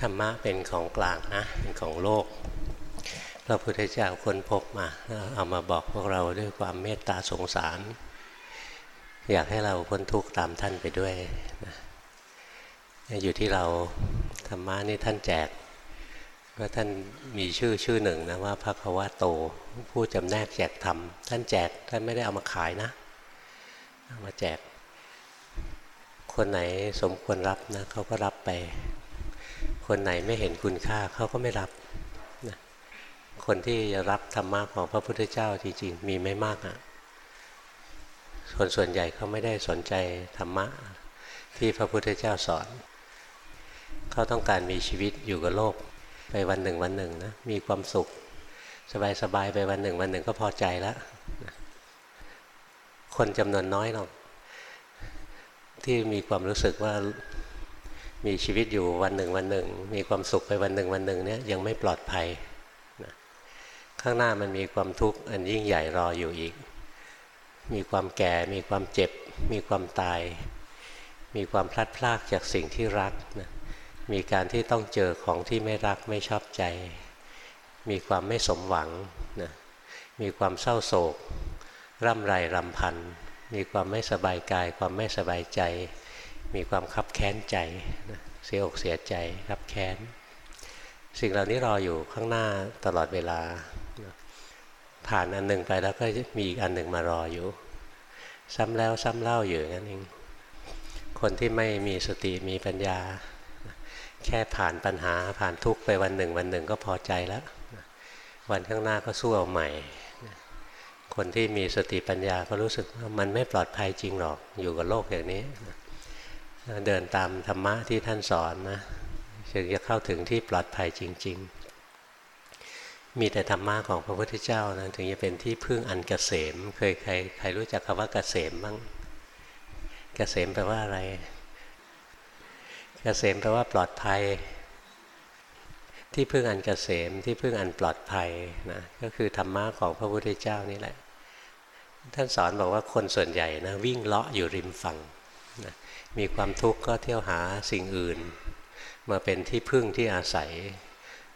ธรรมะเป็นของกลางนะเป็นของโลกพระพุทธเจ้าค้นพบมาเอามาบอกพวกเราด้วยความเมตตาสงสาร อยากให้เราพ้นทุกข์ตามท่านไปด้วยนะอยู่ที่เราธรรมะนี่ท่านแจกว่าท่านมีชื่อชื่อหนึ่งนะว่าพระภวะโต ผู้จำแนกแจกธรรมท่านแจกท่านไม่ได้เอามาขายนะเอามาแจก คนไหนสมควรรับนะเขาก็รับไป คนไหนไม่เห็นคุณค่าเขาก็ไม่รับนะคนที่จะรับธรรมะของพระพุทธเจ้าจริงๆ มีไม่มากอะ่ะคนส่วนใหญ่เขาไม่ได้สนใจธรรมะที่พระพุทธเจ้าสอน เขาต้องการมีชีวิตอยู่กับโลกไปวันหนึ่งวันหนึ่งนะมีความสุข สบายๆไปวันหนึ่งวันหนึ่งก็พอใจแล้วคนจำนวนน้อยหรอกที่มีความรู้สึกว่า มีชีวิตอยู่วันหนึ่งวันหนึ่ง มีความสุขไปวันหนึ่งวันหนึ่งเนี่ยยังไม่ปลอดภัยนะข้างหน้ามันมีความทุกข์อันยิ่งใหญ่รออยู่อีก มีความแก่ มีความเจ็บ มีความตาย มีความพลัดพรากจากสิ่งที่รักนะมีการที่ต้องเจอของที่ไม่รักไม่ชอบใจ มีความไม่สมหวังนะมีความเศร้าโศก ร่ำไรรำพัน มีความไม่สบายกาย ความไม่สบายใจ มีความคับแค้นใจนะเสียอกเสียใจคับแค้น สิ่งเหล่านี้รออยู่ข้างหน้าตลอดเวลา ผ่านอันหนึ่งไปแล้วก็มีอีกอันหนึ่งมารออยู่ ซ้ำแล้วซ้ำเล่าอยู่นั่นเองคนที่ไม่มีสติมีปัญญา แค่ผ่านปัญหาผ่านทุกไปวันหนึ่ง วันหนึ่งก็พอใจแล้ว วันข้างหน้าก็สู้เอาใหม่ คนที่มีสติปัญญาก็รู้สึกว่ามันไม่ปลอดภัยจริงหรอกอยู่กับโลกอย่างนี้ เดินตามธรรมะที่ท่านสอนนะถึงจะเข้าถึงที่ปลอดภัยจริง ๆ มีแต่ธรรมะของพระพุทธเจ้านะถึงจะเป็นที่พึ่งอันกเกษม เคยใครใครรู้จักคำว่าเกษมบ้างเกษมแปลว่าอะไรเกษมแปลว่าปลอดภัย ที่พึ่งอันเกษมที่พึ่งอันปลอดภัยนะก็คือธรรมะของพระพุทธเจ้านี่แหละ ท่านสอนบอกว่าคนส่วนใหญ่นะวิ่งเลาะอยู่ริมฝั่ง มีความทุกข์ก็เที่ยวหาสิ่งอื่น มาเป็นที่พึ่งที่อาศัย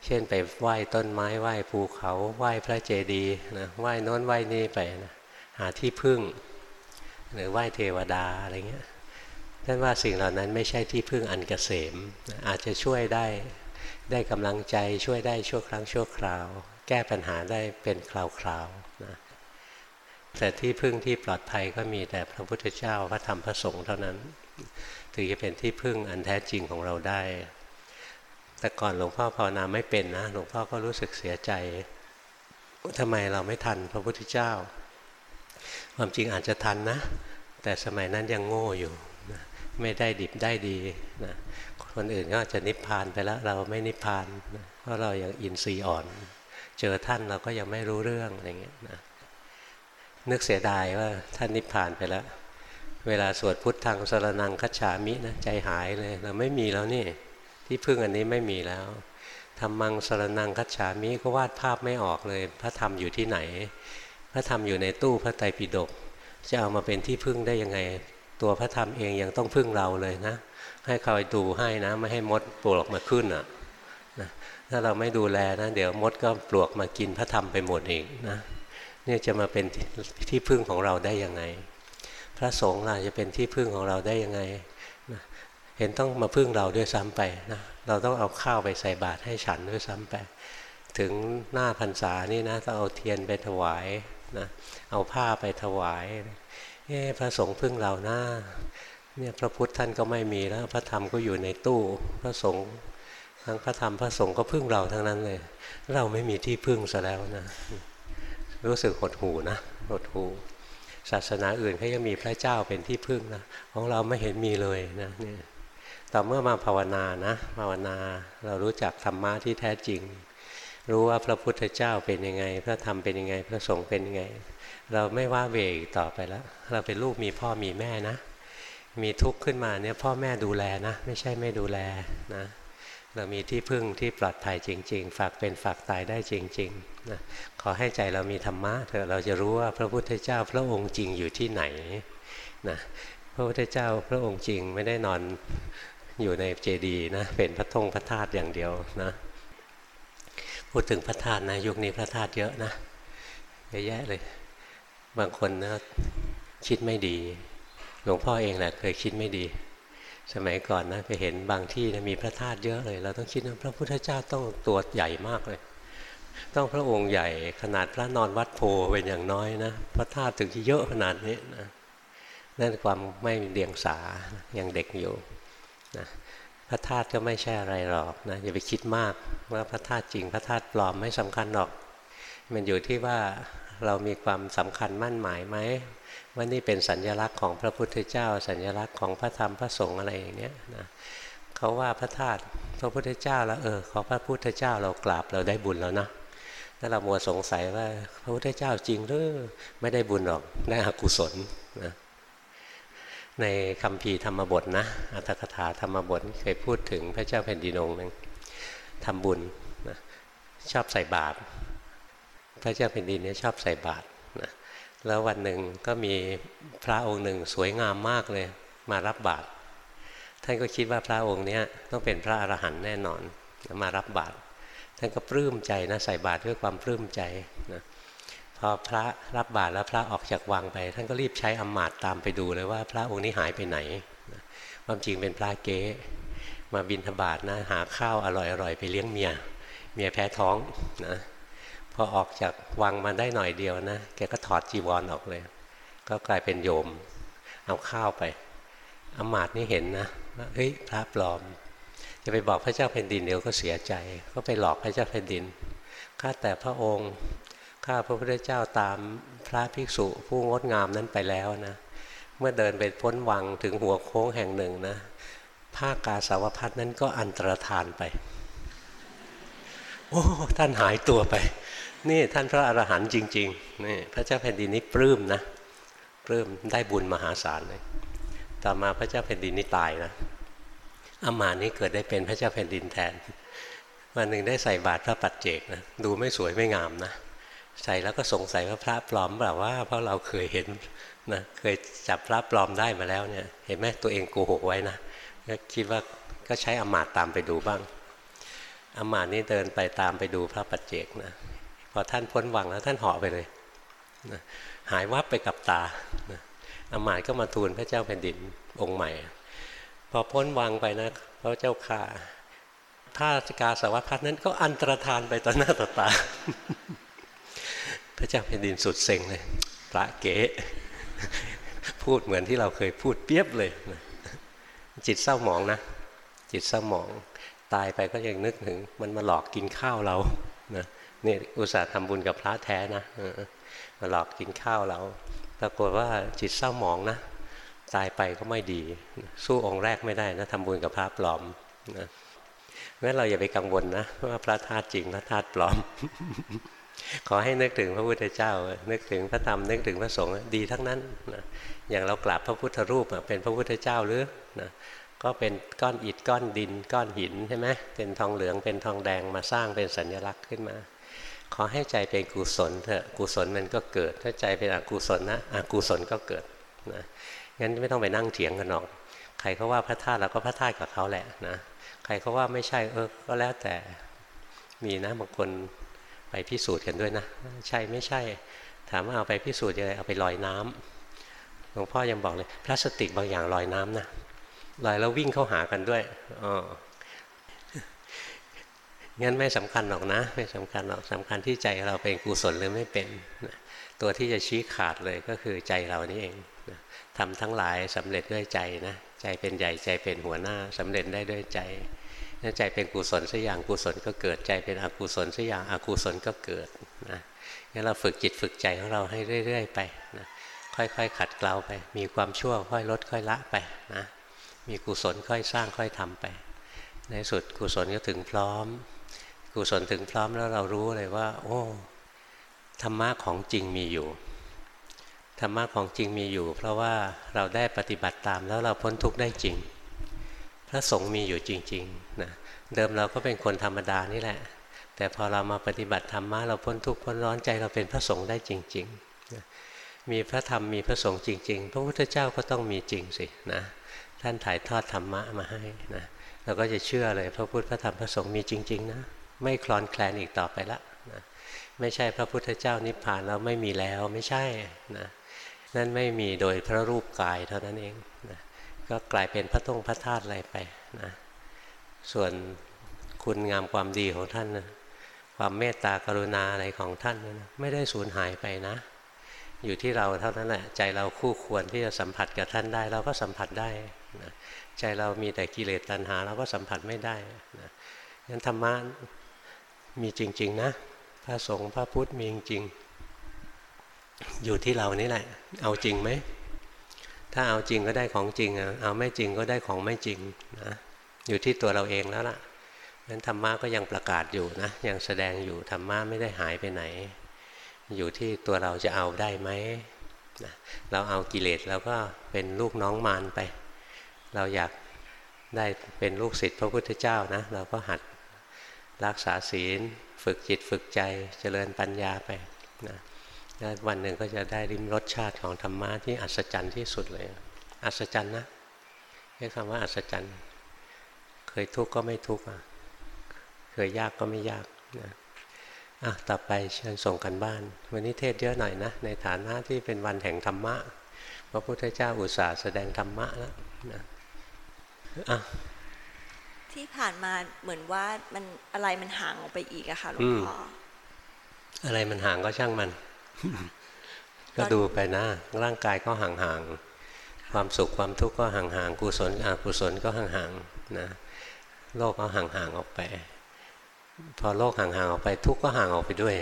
เช่นไปไหว้ต้นไม้ไหว้ภูเขาไหว้พระเจดีย์นะไหว้น้นไหว้นี่ไปนะหาที่พึ่ง หรือไหว้เทวดาอะไรเงี้ยท่านว่าสิ่งเหล่านั้นไม่ใช่ที่พึ่งอันกเกษม อาจจะช่วยได้ได้กำลังใจช่วยได้ชั่วครั้งชั่วคราว แก้ปัญหาได้เป็นคราวๆนะแต่ที่พึ่งที่ปลอดภัยก็มีแต่พระพุทธเจ้าพระธรรมพระสงฆ์เท่านั้น ถึงจะเป็นที่พึ่งอันแท้จริงของเราได้ แต่ก่อนหลวงพ่อภาวนาไม่เป็นนะ หลวงพ่อก็รู้สึกเสียใจทำไมเราไม่ทันพระพุทธเจ้า ความจริงอาจจะทันนะ แต่สมัยนั้นยังโง่อยู่ไม่ได้ดิบได้ดีนะคนอื่นก็จะนิพพานไปแล้ว เราไม่นิพพานนะเพราะเรายังอินทรีย์อ่อน เจอท่านเราก็ยังไม่รู้เรื่องอะไรเงี้ยนะนึกเสียดายว่าท่านนิพพานไปแล้ว เวลาสวดพุทธังสรนังคัจฉามินะใจหายเลย เราไม่มีแล้วนี่ ที่พึ่งอันนี้ไม่มีแล้วธรรมังสรนังคัจฉามิก็วาดภาพไม่ออกเลย พระธรรมอยู่ที่ไหน พระธรรมอยู่ในตู้พระไตรปิฎกจะเอามาเป็นที่พึ่งได้ยังไง ตัวพระธรรมเองยังต้องพึ่งเราเลยนะ ให้คอยดูให้นะ ไม่ให้มดปลวกมาขึ้นอะนะถ้าเราไม่ดูแลนะ เดี๋ยวมดก็ปลวกมากินพระธรรมไปหมดเองนะเนี่ยจะมาเป็นที่พึ่งของเราได้ยังไง พระสงฆ์ล่ะจะเป็นที่พึ่งของเราได้ยังไงนะเห็นต้องมาพึ่งเราด้วยซ้ำไปนะเราต้องเอาข้าวไปใส่บาตรให้ฉันด้วยซ้ำไป ถึงหน้าพรรษานี่นะต้องเอาเทียนไปถวายนะเอาผ้าไปถวายเอ๊พระสงฆ์พึ่งเราหน้าเนี่ยพระพุทธท่านก็ไม่มีแล้ว พระธรรมก็อยู่ในตู้พระสงฆ์ทั้งพระธรรมพระสงฆ์ก็พึ่งเราทั้งนั้นเลย เราไม่มีที่พึ่งซะแล้วนะ รู้สึกหดหูนะหดหู ศาสนาอื่นเขายังมีพระเจ้าเป็นที่พึ่งนะของเราไม่เห็นมีเลยนะนี่ต่อเมื่อมาภาวนานะภาวนาเรารู้จักธรรมะที่แท้จริง รู้ว่าพระพุทธเจ้าเป็นยังไง พระธรรมเป็นยังไง พระสงฆ์เป็นยังไง เราไม่ว่าเวกต่อไปแล้ว เราเป็นลูกมีพ่อมีแม่นะ มีทุกข์ขึ้นมาเนี่ยพ่อแม่ดูแลนะ ไม่ใช่ไม่ดูแลนะ เรามีที่พึ่งที่ปลอดภัยจริง ๆ ฝากเป็นฝากตายได้จริงๆนะขอให้ใจเรามีธรรมะเถอะเราจะรู้ว่าพระพุทธเจ้าพระองค์จริงอยู่ที่ไหนนะพระพุทธเจ้าพระองค์จริงไม่ได้นอนอยู่ในเจดีย์นะเป็นพระธงพระธาตุอย่างเดียวนะพูดถึงพระธาตุนะยุคนี้พระธาตุเยอะนะเยอะแยะเลย บางคนนะคิดไม่ดี หลวงพ่อเองแหละเคยคิดไม่ดี สมัยก่อนนะไปเห็นบางที่นะมีพระธาตุเยอะเลย เราต้องคิดว่าพระพุทธเจ้าต้องตัวใหญ่มากเลย ต้องพระองค์ใหญ่ขนาดพระนอนวัดโพเป็นอย่างน้อยนะพระธาตุถึงจะเยอะขนาดนี้นะนั่นความไม่เดียงสายังเด็กอยู่นะพระธาตุก็ไม่ใช่อะไรหรอกนะอย่าไปคิดมากว่าพระธาตุจริงพระธาตุปลอมไม่สำคัญหรอก มันอยู่ที่ว่า เรามีความสำคัญมั่นหมายไหมว่านี่เป็นสัญญลักษณ์ของพระพุทธเจ้า สัญญลักษณ์ของพระธรรมพระสงฆ์อะไรอย่างเนี้ยนะเขาว่าพระธาตุพระพุทธเจ้าแล้วเออขอพระพุทธเจ้าเรากราบเราได้บุญแล้วนะถ้าเรามัวสงสัยว่าพระพุทธเจ้าจริงหรือไม่ได้บุญหรอกได้อกุศลนะในคำพีธรรมบทนะอัตถกถาธรรมบทเคยพูดถึงพระเจ้าแผ่นดินองค์หนึ่งทำบุญนะชอบใส่บาตร พระเจ้าแผ่นดินเนี้ชอบใส่บาตรนะแล้ววันหนึ่งก็มีพระองค์หนึ่งสวยงามมากเลยมารับบาตรท่านก็คิดว่าพระองค์นี้ต้องเป็นพระอรหันต์แน่นอนมารับบาตรท่านก็ปลื้มใจนะใส่บาตรด้วยความปลื้มใจนะพอพระรับบาตรแล้วพระออกจากวังไป ท่านก็รีบใช้อมมาตตามไปดูเลยว่าพระองค์นี้หายไปไหนความจริงเป็นพระเก๊มาบินทบาทนะหาข้าวอร่อยๆไปเลี้ยงเมีย เมียแพ้ท้องนะ พอออกจากวังมาได้หน่อยเดียวนะแกก็ถอดจีวรอออกเลย ก็กลายเป็นโยม เอาข้าวไปอมาตนี่เห็นนะว่าเฮ้ยพระปลอม จะไปบอกพระเจ้าแผ่นดินเดี๋ยวก็เสียใจ ก็ไปหลอกพระเจ้าแผ่นดินข้าแต่พระองค์ข้าพระพุทธเจ้าตามพระภิกษุผู้งดงามนั้นไปแล้วนะ เมื่อเดินไปพ้นวังถึงหัวโค้งแห่งหนึ่งนะผ้ากาสาวพัดนั้นก็อันตรธานไป โอ้ท่านหายตัวไป นี่ท่านพระอรหันต์จริงๆนี่พระเจ้าแผ่นดินนี้ปลื้มนะปลื้มได้บุญมหาศาลเลยต่อมาพระเจ้าแผ่นดินนี้ตายนะอามานี้เกิดได้เป็นพระเจ้าแผ่นดินแทน วันหนึ่งได้ใส่บาตรพระปัจเจกนะดูไม่สวยไม่งามนะใส่แล้วก็สงสัยว่าพระปลอมแบบว่า เพราะเราเคยเห็นนะเคยจับพระปลอมได้มาแล้วเนี่ย เห็นไหมตัวเองโกหกไว้นะก็คิดว่าก็ใช้อมาตตามไปดูบ้าง อมาตนี้เดินไปตามไปดูพระปัจเจกนะพอท่านพ้นวังแล้วท่านเหาะไปเลยนะหายวับไปกับตานะอมาตก็มาทูลพระเจ้าแผ่นดินองค์ใหม่ พอพ้นวังไปนะพระเจ้าข่าผ้าสกาสวัสพัฒนั้นก็อันตรธานไปต่อหน้าต่อตา พระเจ้าแผ่นดินสุดเซ็งเลยพระเก๋พูดเหมือนที่เราเคยพูดเปียบเลยนะจิตเศร้าหมองนะ จิตเศร้าหมอง ตายไปก็ยังนึกถึง มันมาหลอกกินข้าวเรานะนี่อุตส่าห์ทำบุญกับพระแท้นะมาหลอกกินข้าวเราปรากฏว่าจิตเศร้าหมองนะ ตายไปก็ไม่ดี สู้องค์แรกไม่ได้นะทำบุญกับพระปลอมนะงั้นเราอย่าไปกังวลนะว่าพระธาตุจริงพระธาตุปลอม ขอให้นึกถึงพระพุทธเจ้า นึกถึงพระธรรมนึกถึงพระสงฆ์ดีทั้งนั้นนะอย่างเรากราบพระพุทธรูปเป็นพระพุทธเจ้าหรือนะ ก็เป็นก้อนอิฐก้อนดิน ก้อนหินใช่ไหมเป็นทองเหลืองเป็นทองแดงมาสร้างเป็นสัญลักษณ์ขึ้นมา ขอให้ใจเป็นกุศลเถอะกุศลมันก็เกิด ถ้าใจเป็นอกุศลนะอกุศลก็เกิดนะงั้นไม่ต้องไปนั่งเถียงกันหรอก ใครเขาว่าพระธาตุเราก็พระธาตุกับเขาแหละนะใครเขาว่าไม่ใช่เออก็แล้วแต่มีนะบางคนไปพิสูจน์กันด้วยนะ ใช่ไม่ใช่ ถามว่าเอาไปพิสูจน์ยังไงเอาไปลอยน้ำหลวงพ่อยังบอกเลยพลาสติกบางอย่างลอยน้ำนะ ลอยแล้ววิ่งเข้าหากันด้วยอ๋องั้นไม่สำคัญหรอกนะ ไม่สำคัญหรอกสำคัญที่ใจเราเป็นกุศลหรือไม่เป็น ตัวที่จะชี้ขาดเลยก็คือใจเรานี่เองทำทั้งหลายสำเร็จด้วยใจนะใจเป็นใหญ่ใจเป็นหัวหน้าสำเร็จได้ด้วยใจถ้าใจเป็นกุศลสักอย่างกุศลก็เกิดใจเป็นอกุศลสักอย่างอกุศลก็เกิดนะงั้นเราฝึกจิตฝึกใจของเราให้เรื่อย ๆ ไปนะค่อยๆขัดเกลาไป มีความชั่วค่อยลดค่อยละไปนะ มีกุศลค่อยสร้างค่อยทำไป ในสุดกุศลก็ถึงพร้อม กุศลถึงพร้อมแล้วเรารู้เลยว่า โอ้ธรรมะของจริงมีอยู่ธรรมะของจริงมีอยู่ เพราะว่าเราได้ปฏิบัติตามแล้วเราพ้นทุกข์ได้จริง พระสงฆ์มีอยู่จริงๆนะเดิมเราก็เป็นคนธรรมดานี่แหละ แต่พอเรามาปฏิบัติธรรมะเราพ้นทุกข์พ้นร้อนใจเราเป็นพระสงฆ์ได้จริงๆนะมีพระธรรมมีพระสงฆ์จริง ๆ พระพุทธเจ้าก็ต้องมีจริงสินะ ท่านถ่ายทอดธรรมะมาให้นะเราก็จะเชื่อเลยพระพุทธพระธรรมพระสงฆ์มีจริง ๆ นะ ไม่คลอนแคลนอีกต่อไปละนะไม่ใช่พระพุทธเจ้านิพพานแล้วไม่มีแล้วไม่ใช่นะนั่นไม่มีโดยพระรูปกายเท่านั้นเองนะก็กลายเป็นพระทงพระธาตุอะไรไปนะส่วนคุณงามความดีของท่านนะความเมตตากรุณาอะไรของท่านนะไม่ได้สูญหายไปนะ อยู่ที่เราเท่านั้นแหละใจเราคู่ควรที่จะสัมผัสกับท่านได้ เราก็สัมผัสได้ นะใจเรามีแต่กิเลสตัณหาเราก็สัมผัสไม่ได้นะงั้นธรรมะมีจริง ๆ นะ พระสงฆ์พระพุทธมีจริง อยู่ที่เรานี่แหละ เอาจริงไหม ถ้าเอาจริงก็ได้ของจริงเอาไม่จริงก็ได้ของไม่จริงนะอยู่ที่ตัวเราเองแล้วล่ะนั้นธรรมะก็ยังประกาศอยู่นะยังแสดงอยู่ธรรมะไม่ได้หายไปไหน อยู่ที่ตัวเราจะเอาได้ไหมนะเราเอากิเลสแล้วก็เป็นลูกน้องมารไป เราอยากได้เป็นลูกศิษย์พระพุทธเจ้านะเราก็หัดรักษาศีล ฝึกจิตฝึกใจเจริญปัญญาไปนะแล้ววันหนึ่งก็จะได้ริมรสชาติของธรรมะที่อัศจรรย์ที่สุดเลย อัศจรรย์นะใช้คำว่าอัศจรรย์ เคยทุกข์ก็ไม่ทุกข์เคยยากก็ไม่ยากนะอะต่อไปเชิญส่งกันบ้าน วันนี้เทศเยอะหน่อยนะ ในฐานะที่เป็นวันแห่งธรรมะ พระพุทธเจ้าอุตส่าห์แสดงธรรมะแล้วนะ ที่ผ่านมาเหมือนว่ามันอะไรมันห่างออกไปอีกอะค่ะหลวงพ่ออะไรมันห่างก็ช่างมัน ก็ดูไปนะ ร่างกายก็ห่างๆความสุขความทุกข์ก็ห่างๆกุศลอกุศลก็ห่างๆนะโลกก็ห่างๆออกไป พอโลกห่างๆออกไป ทุกข์ก็ห่างออกไปด้วย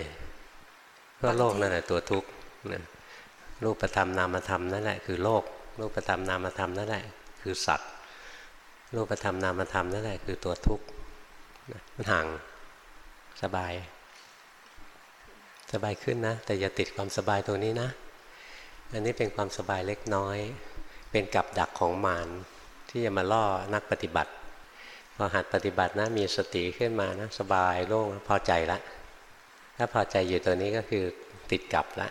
เพราะโลกนั่นแหละตัวทุกข์นะรูปธรรมนามธรรมนั่นแหละคือโลกรูปธรรมนามธรรมนั่นแหละคือสัตว์ รูปธรรมนามธรรมนั่นแหละคือตัวทุกข์มันห่างสบาย สบายขึ้นนะ แต่อย่าติดความสบายตรงนี้นะ อันนี้เป็นความสบายเล็กน้อย เป็นกับดักของมารที่จะมาล่อนักปฏิบัติ พอหัดปฏิบัตินะมีสติขึ้นมานะ สบายโล่งพอใจละถ้าพอใจอยู่ตัวนี้ก็คือติดกับละ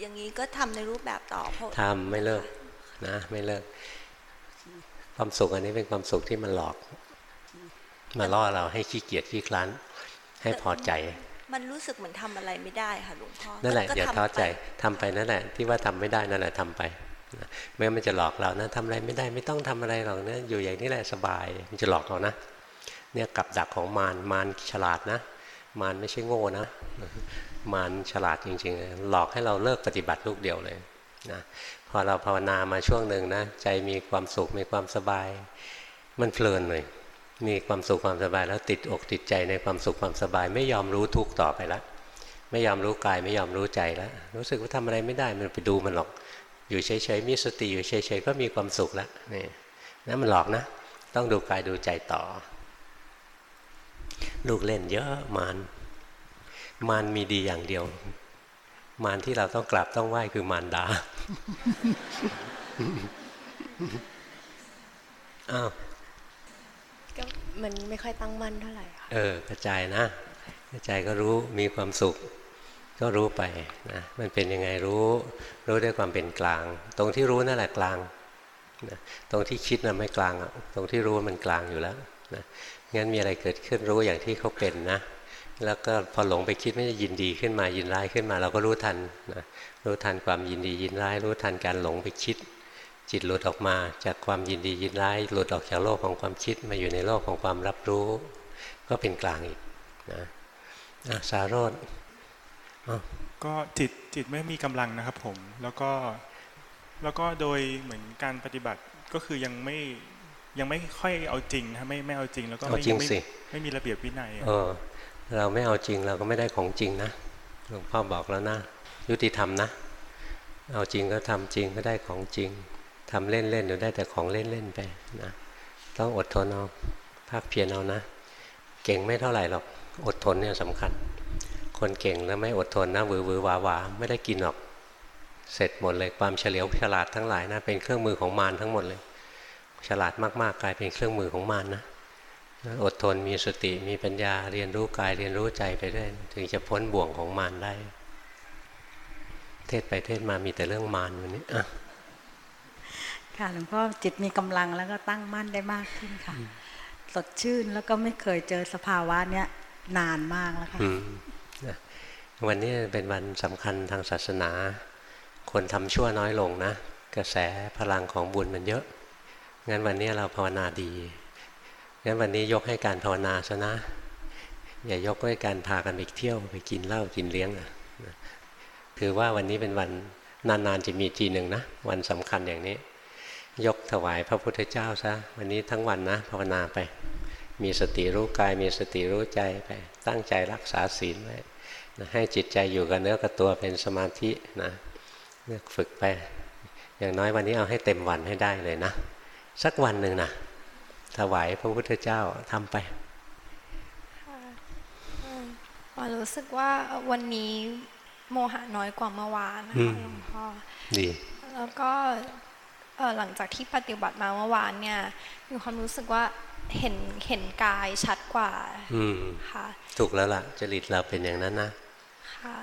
อย่างนี้ก็ทำในรูปแบบต่อทำไม่เลิกนะไม่เลิก ความสุขอันนี้เป็นความสุขที่มันหลอก มาล่อเราให้ขี้เกียจขี้คลานให้พอใจ มันรู้สึกเหมือนทำอะไรไม่ได้ค่ะหลวงพ่อนั่นแหละอย่าท้อใจทำไปนั่นแหละ ที่ว่าทำไม่ได้นั่นแหละทำไปไม่งั้นมันจะหลอกเรานะทำอะไรไม่ได้ไม่ต้องทำอะไรหรอกนะอยู่อย่างนี้แหละสบาย มันจะหลอกเรานะ เนี่ยกับดักของมารมารฉลาดนะ มารไม่ใช่โง่นะ มารฉลาดจริง ๆ หลอกให้เราเลิกปฏิบัติลูกเดียวเลยนะ พอเราภาวนามาช่วงหนึ่งนะใจมีความสุขมีความสบาย มันเพลินเลยมีความสุขความสบายแล้วติดอกติดใจในความสุขความสบาย ไม่ยอมรู้ทุกต่อไปแล้วไม่ยอมรู้กายไม่ยอมรู้ใจแล้วรู้สึกว่าทำอะไรไม่ได้มันไปดูมันหรอก อยู่เฉยๆมีสติอยู่เฉยๆก็มีความสุขแล้วนี่นั่นมันหลอกนะ ต้องดูกายดูใจต่อ ลูกเล่นเยอะมานมานมีดีอย่างเดียว มารที่เราต้องกราบต้องไหว้คือมารดาอ้าวก็มันไม่ค่อยตั้งมั่นเท่าไหร่ค่ะเออกระจายนะกระจายก็รู้มีความสุข ก็รู้ไปนะมันเป็นยังไงรู้ รู้ด้วยความเป็นกลาง ตรงที่รู้นั่นแหละกลางนะตรงที่คิดน่ะไม่กลางตรงที่รู้มันกลางอยู่แล้วนะงั้นมีอะไรเกิดขึ้นรู้อย่างที่เขาเป็นนะ แล้วก็พอหลงไปคิดไม่ได้ยินดีขึ้นมายินร้ายขึ้นมา เราก็รู้ทันนะรู้ทันความยินดียินร้าย รู้ทันการหลงไปคิด จิตหลุดออกมา จากความยินดียินร้าย หลุดออกจากโลกของความคิดมาอยู่ในโลกของความรับรู้ ก็เป็นกลางอีกนะสารโรธก็จิตจิตไม่มีกำลังนะครับผม แล้วก็แล้วก็โดยเหมือนการปฏิบัติก็คือยังไม่ยังไม่ค่อยเอาจริงนะไม่ไม่เอาจริง แล้วก็ไม่ไม่ไม่มีระเบียบวินัยเออ เราไม่เอาจริงเราก็ไม่ได้ของจริงนะหลวงพ่อบอกแล้วนะ ยุติธรรมนะ เอาจริงก็ทำจริงก็ได้ของจริงทำเล่นเล่นอยู่ได้แต่ของเล่นเล่นไปนะต้องอดทนเอาภาคเพียรเอานะ เก่งไม่เท่าไหร่หรอกอดทนเนี่ยสำคัญ คนเก่งแล้วไม่อดทนนะวือวือวาวาไม่ได้กินหรอก เสร็จหมดเลยความเฉลียวฉลาดทั้งหลายนะเป็นเครื่องมือของมารทั้งหมดเลย ฉลาดมากๆกลายเป็นเครื่องมือของมารนนะ อดทนมีสติมีปัญญาเรียนรู้กายเรียนรู้ใจไปเรื่อยถึงจะพ้นบ่วงของมารได้ เทศไปเทศมามีแต่เรื่องมารวันนี้อะค่ะหลวงพ่อจิตมีกำลังแล้วก็ตั้งมั่นได้มากขึ้นค่ะสดชื่นแล้วก็ไม่เคยเจอสภาวะเนี้ยนานมากแล้วค่ะวันนี้เป็นวันสำคัญทางศาสนา คนทำชั่วน้อยลงนะ กระแสพลังของบุญมันเยอะ งั้นวันนี้เราภาวนาดี งั้นวันนี้ยกให้การภาวนาซะนะ อย่ายกให้การพากันไปเที่ยวไปกินเหล้ากินเลี้ยงอะคือว่าวันนี้เป็นวันนานๆจะมีทีหนึ่งนะ วันสำคัญอย่างนี้ ยกถวายพระพุทธเจ้าซะวันนี้ทั้งวันนะภาวนาไป มีสติรู้กาย มีสติรู้ใจไป ตั้งใจรักษาศีลไว้ให้จิตใจอยู่กับเนื้อกับตัวเป็นสมาธินะฝึกไป อย่างน้อยวันนี้เอาให้เต็มวันให้ได้เลยนะ สักวันหนึ่งนะ ถวายพระพุทธเจ้าทำไปรู้สึกว่าวันนี้โมหะน้อยกว่าเมื่อวานนะคะหลวงพ่อดีแล้วก็หลังจากที่ปฏิบัติมาเมื่อวานเนี่ยมีความรู้สึกว่าเห็นเห็นกายชัดกว่าค่ะถูกแล้วล่ะ จริตเราเป็นอย่างนั้นนะค่ะ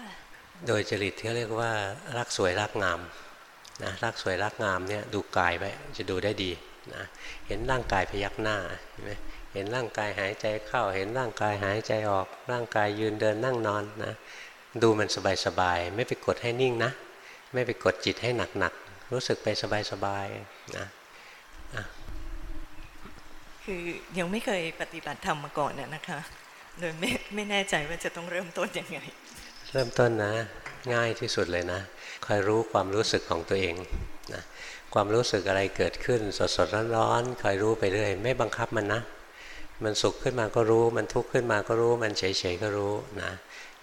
โดยจริตที่เรียกว่ารักสวยรักงามนะรักสวยรักงามเนี่ยดูกายไปจะดูได้ดี นะเห็นร่างกายพยักหน้าเห็นไหมเห็นร่างกายหายใจเข้า เห็นร่างกายหายใจออก ร่างกายยืนเดินนั่งนอนนะ ดูมันสบายๆ ไม่ไปกดให้นิ่งนะ ไม่ไปกดจิตให้หนักๆ รู้สึกไปสบายๆนะคือยังไม่เคยปฏิบัติธรรมมาก่อนนะคะโดยไม่ไม่แน่ใจว่าจะต้องเริ่มต้นยังไง เริ่มต้นนะ ง่ายที่สุดเลยนะคอยรู้ความรู้สึกของตัวเองนะ ความรู้สึกอะไรเกิดขึ้น สดสดร้อนๆคอยรู้ไปเรื่อยไม่บังคับมันนะ มันสุขขึ้นมาก็รู้ มันทุกข์ขึ้นมาก็รู้ มันเฉยๆก็รู้นะ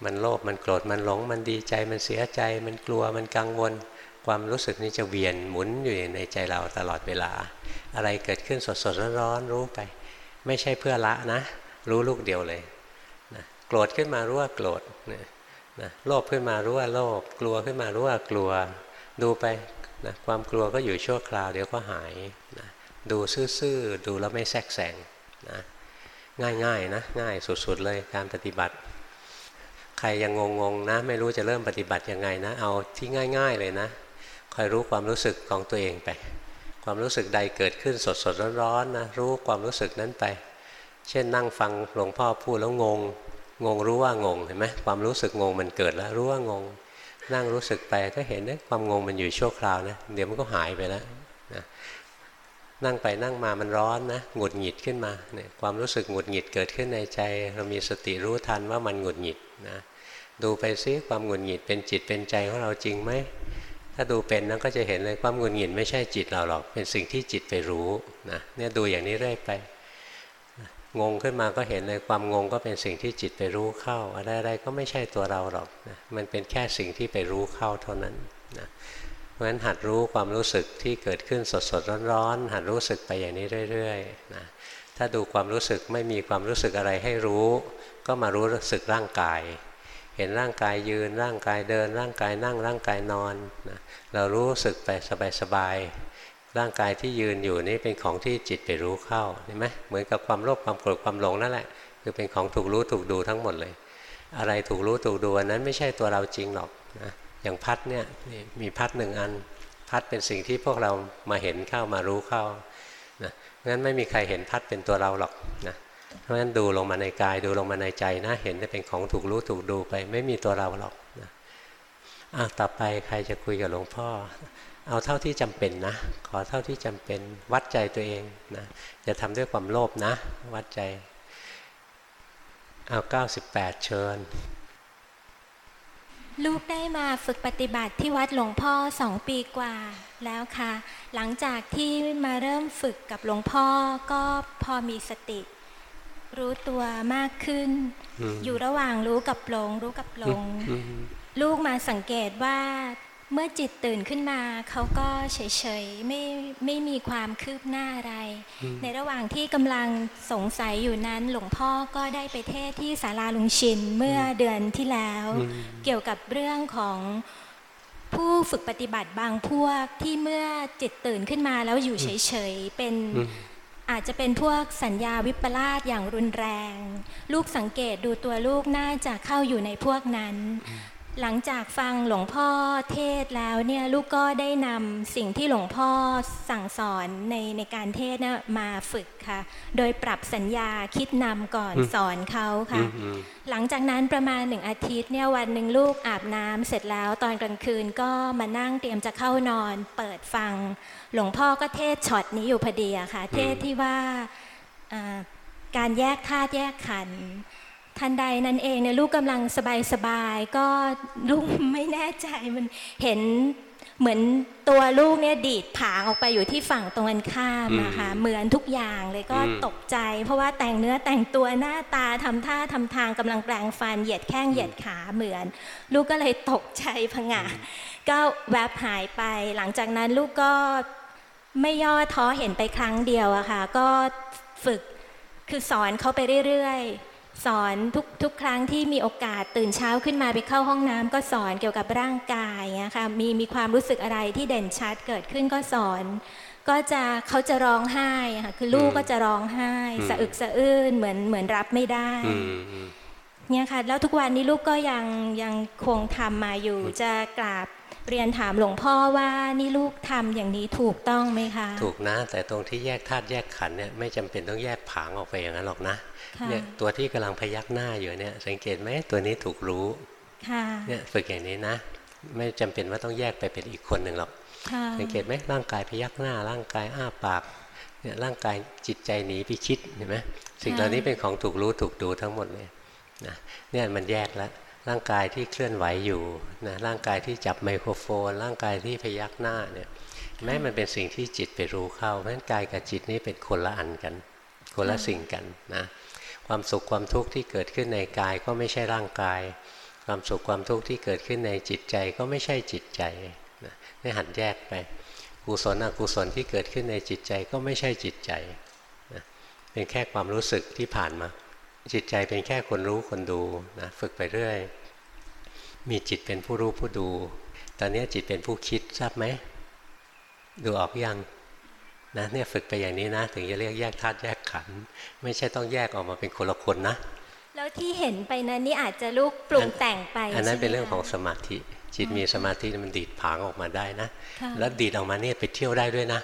มันโลภมันโกรธมันหลงมันดีใจมันเสียใจ มันกลัวมันกังวล ความรู้สึกนี้จะเวียนหมุนอยู่ในใจเราตลอดเวลา อะไรเกิดขึ้นสดสดร้อนๆรู้ไป ไม่ใช่เพื่อละนะ รู้ลูกเดียวเลยนะโกรธขึ้นมารู้ว่าโกรธนะโลภขึ้นมารู้ว่าโลภกลัวขึ้นมารู้ว่ากลัว ดูไป นะความกลัวก็อยู่ชั่วคราวเดี๋ยวก็หายนะดูซื่อๆดูแล้วไม่แทรกแซงนะง่ายๆนะง่ายสุดๆเลยการปฏิบัติ ใครยังงงๆนะ ไม่รู้จะเริ่มปฏิบัติยังไงนะ เอาที่ง่าย ๆเลยนะคอยรู้ความรู้สึกของตัวเองไป ความรู้สึกใดเกิดขึ้นสดๆร้อนๆนะรู้ความรู้สึกนั้นไป เช่นนั่งฟังหลวงพ่อพูดแล้วงง งงรู้ว่างงเห็นไหมความรู้สึกงงมันเกิดแล้วรู้ว่างง นั่งรู้สึกไปก็เห็นนะความงงมันอยู่ชั่วคราวนะเดี๋ยวมันก็หายไปแล้วนะนั่งไปนั่งมามันร้อนนะหงุดหงิดขึ้นมาเนี่ยความรู้สึกหงุดหงิดเกิดขึ้นในใจ เรามีสติรู้ทันว่ามันหงุดหงิดนะดูไปซิความหงุดหงิดเป็นจิตเป็นใจของเราจริงไหมถ้าดูเป็นนั้นก็จะเห็นเลยความหงุดหงิดไม่ใช่จิตเราหรอกเป็นสิ่งที่จิตไปรู้นะเนี่ยดูอย่างนี้เรื่อยไป งงขึ้นมาก็เห็นเลยความงงก็เป็นสิ่งที่จิตไปรู้เข้า อะไรๆก็ไม่ใช่ตัวเราหรอกนะมันเป็นแค่สิ่งที่ไปรู้เข้าเท่านั้นนะเพราะฉะนั้นหัดรู้ความรู้สึกที่เกิดขึ้นสดๆร้อนๆหัดรู้สึกไปอย่างนี้เรื่อยๆนะถ้าดูความรู้สึกไม่มีความรู้สึกอะไรให้รู้ ก็มารู้สึกร่างกาย เห็นร่างกายยืนร่างกายเดิน ร่างกายนั่งร่างกายนอนนะเรารู้สึกไปสบายๆ ร่างกายที่ยืนอยู่นี่เป็นของที่จิตไปรู้เข้าเห็นไหมเหมือนกับความโลภความโกรธความหลงนั่นแหละ คือเป็นของถูกรู้ถูกดูทั้งหมดเลย อะไรถูกรู้ถูกดูอันนั้นไม่ใช่ตัวเราจริงหรอกนะอย่างพัดเนี่ยมีพัดหนึ่งอัน พัดเป็นสิ่งที่พวกเรามาเห็นเข้ามารู้เข้านะงั้นไม่มีใครเห็นพัดเป็นตัวเราหรอกนะเพราะฉะนั้นดูลงมาในกายดูลงมาในใจนะเห็นได้เป็นของถูกรู้ถูกดูไป ไม่มีตัวเราหรอกนะอะต่อไปใครจะคุยกับหลวงพ่อ เอาเท่าที่จำเป็นนะ ขอเท่าที่จำเป็นวัดใจตัวเองนะอย่าทำด้วยความโลภนะ วัดใจ เอาเก้าสิบแปดเชิญ ลูกได้มาฝึกปฏิบัติที่วัดหลวงพ่อสองปีกว่าแล้วค่ะ หลังจากที่มาเริ่มฝึกกับหลวงพ่อก็พอมีสติ รู้ตัวมากขึ้นอยู่ระหว่างรู้กับหลง รู้กับหลง ลูกมาสังเกตว่า เมื่อจิตตื่นขึ้นมา เขาก็เฉยๆไม่ไม่มีความคืบหน้าอะไร ในระหว่างที่กำลังสงสัยอยู่นั้นหลวงพ่อก็ได้ไปเทศที่ศาลาลุงชินเมื่อเดือนที่แล้ว เกี่ยวกับเรื่องของผู้ฝึกปฏิบัติบางพวกที่เมื่อจิตตื่นขึ้นมาแล้วอยู่เฉยๆเป็นอาจจะเป็นพวกสัญญาวิปลาสอย่างรุนแรง ลูกสังเกตดูตัวลูกน่าจะเข้าอยู่ในพวกนั้นพ หลังจากฟังหลวงพ่อเทศแล้วเนี่ยลูกก็ได้นำสิ่งที่หลวงพ่อสั่งสอนในในการเทศนะมาฝึกค่ะ โดยปรับสัญญาคิดนำก่อนสอนเขาค่ะ หลังจากนั้นประมาณหนึ่งอาทิตย์เนี่ยวันหนึ่งลูกอาบน้ำเสร็จแล้วตอนกลางคืนก็มานั่งเตรียมจะเข้านอน เปิดฟัง หลวงพ่อก็เทศช็อตนี้อยู่พอดีอะค่ะ เทศที่ว่าการแยกธาตุแยกขันธ์ ทันใดนั้นเองเนี่ยลูกกำลังสบายๆก็ลูกไม่แน่ใจมันเห็นเหมือนตัวลูกเนี่ยดีดผางออกไปอยู่ที่ฝั่งตรงกันข้ามนะคะเหมือนทุกอย่างเลยก็ตกใจ เพราะว่าแต่งเนื้อแต่งตัวหน้าตาทำท่าทำทางกำลังแปลงฟันเหยียดแข้งเหยียดขาเหมือน ลูกก็เลยตกใจผงะก็แวบหายไป หลังจากนั้นลูกก็ไม่ย่อท้อเห็นไปครั้งเดียวอะค่ะก็ฝึกคือสอนเขาไปเรื่อย สอนทุกทุกครั้งที่มีโอกาสตื่นเช้าขึ้นมาไปเข้าห้องน้ำก็สอนเกี่ยวกับร่างกายนะคะมีมีความรู้สึกอะไรที่เด่นชัดเกิดขึ้นก็สอน ก็จะเขาจะร้องไห้ค่ะคือลูกก็จะร้องไห้ สะอึกสะอื้นเหมือนเหมือนรับไม่ได้เนี่ยค่ะแล้วทุกวันนี้ลูกก็ยังยังคงทำมาอยู่จะกราบ เรียนถามหลวงพ่อว่านี่ลูกทำอย่างนี้ถูกต้องไหมคะ ถูกนะ แต่ตรงที่แยกธาตุแยกขันเนี่ยไม่จำเป็นต้องแยกผางออกไปอย่างนั้นหรอกนะเนี่ยตัวที่กำลังพยักหน้าอยู่เนี่ยสังเกตไหมตัวนี้ถูกรู้เนี่ยฝึกอย่างนี้นะ ไม่จำเป็นว่าต้องแยกไปเป็นอีกคนหนึ่งหรอกสังเกตไหมร่างกายพยักหน้า ร่างกายอ้าปากเนี่ยร่างกายจิตใจหนีไปคิดเห็นไหมสิ่งเหล่านี้เป็นของถูกรู้ถูกดูทั้งหมดเลยนะเนี่ยมันแยกแล้ว ร่างกายที่เคลื่อนไหวอยู่นะร่างกายที่จับไมโครโฟน ร่างกายที่พยักหน้าเนี่ยแม้มันเป็นสิ่งที่จิตไปรู้เข้าเพราะฉะนั้นกายกับจิตนี้เป็นคนละอันกัน คนละสิ่งกันนะความสุขความทุกข์ที่เกิดขึ้นในกายก็ไม่ใช่ร่างกาย ความสุขความทุกข์ที่เกิดขึ้นในจิตใจก็ไม่ใช่จิตใจนะนี่หันแยกไปกุศลอกุศลที่เกิดขึ้นในจิตใจก็ไม่ใช่จิตใจนะเป็นแค่ความรู้สึกที่ผ่านมา จิตใจเป็นแค่คนรู้คนดูนะฝึกไปเรื่อย มีจิตเป็นผู้รู้ผู้ดู ตอนนี้จิตเป็นผู้คิดทราบไหมดูออกยังนะเนี่ยฝึกไปอย่างนี้นะ ถึงจะเรียกแยกธาตุแยกขันธ์ไม่ใช่ต้องแยกออกมาเป็นคนละคนนะ แล้วที่เห็นไปนั้นนี่อาจจะลูกปรุงแต่งไป อันนั้นเป็นเรื่องของสมาธิ จิตมีสมาธิมันดีดผางออกมาได้นะ แล้วดีดออกมาเนี่ยไปเที่ยวได้ด้วยนะ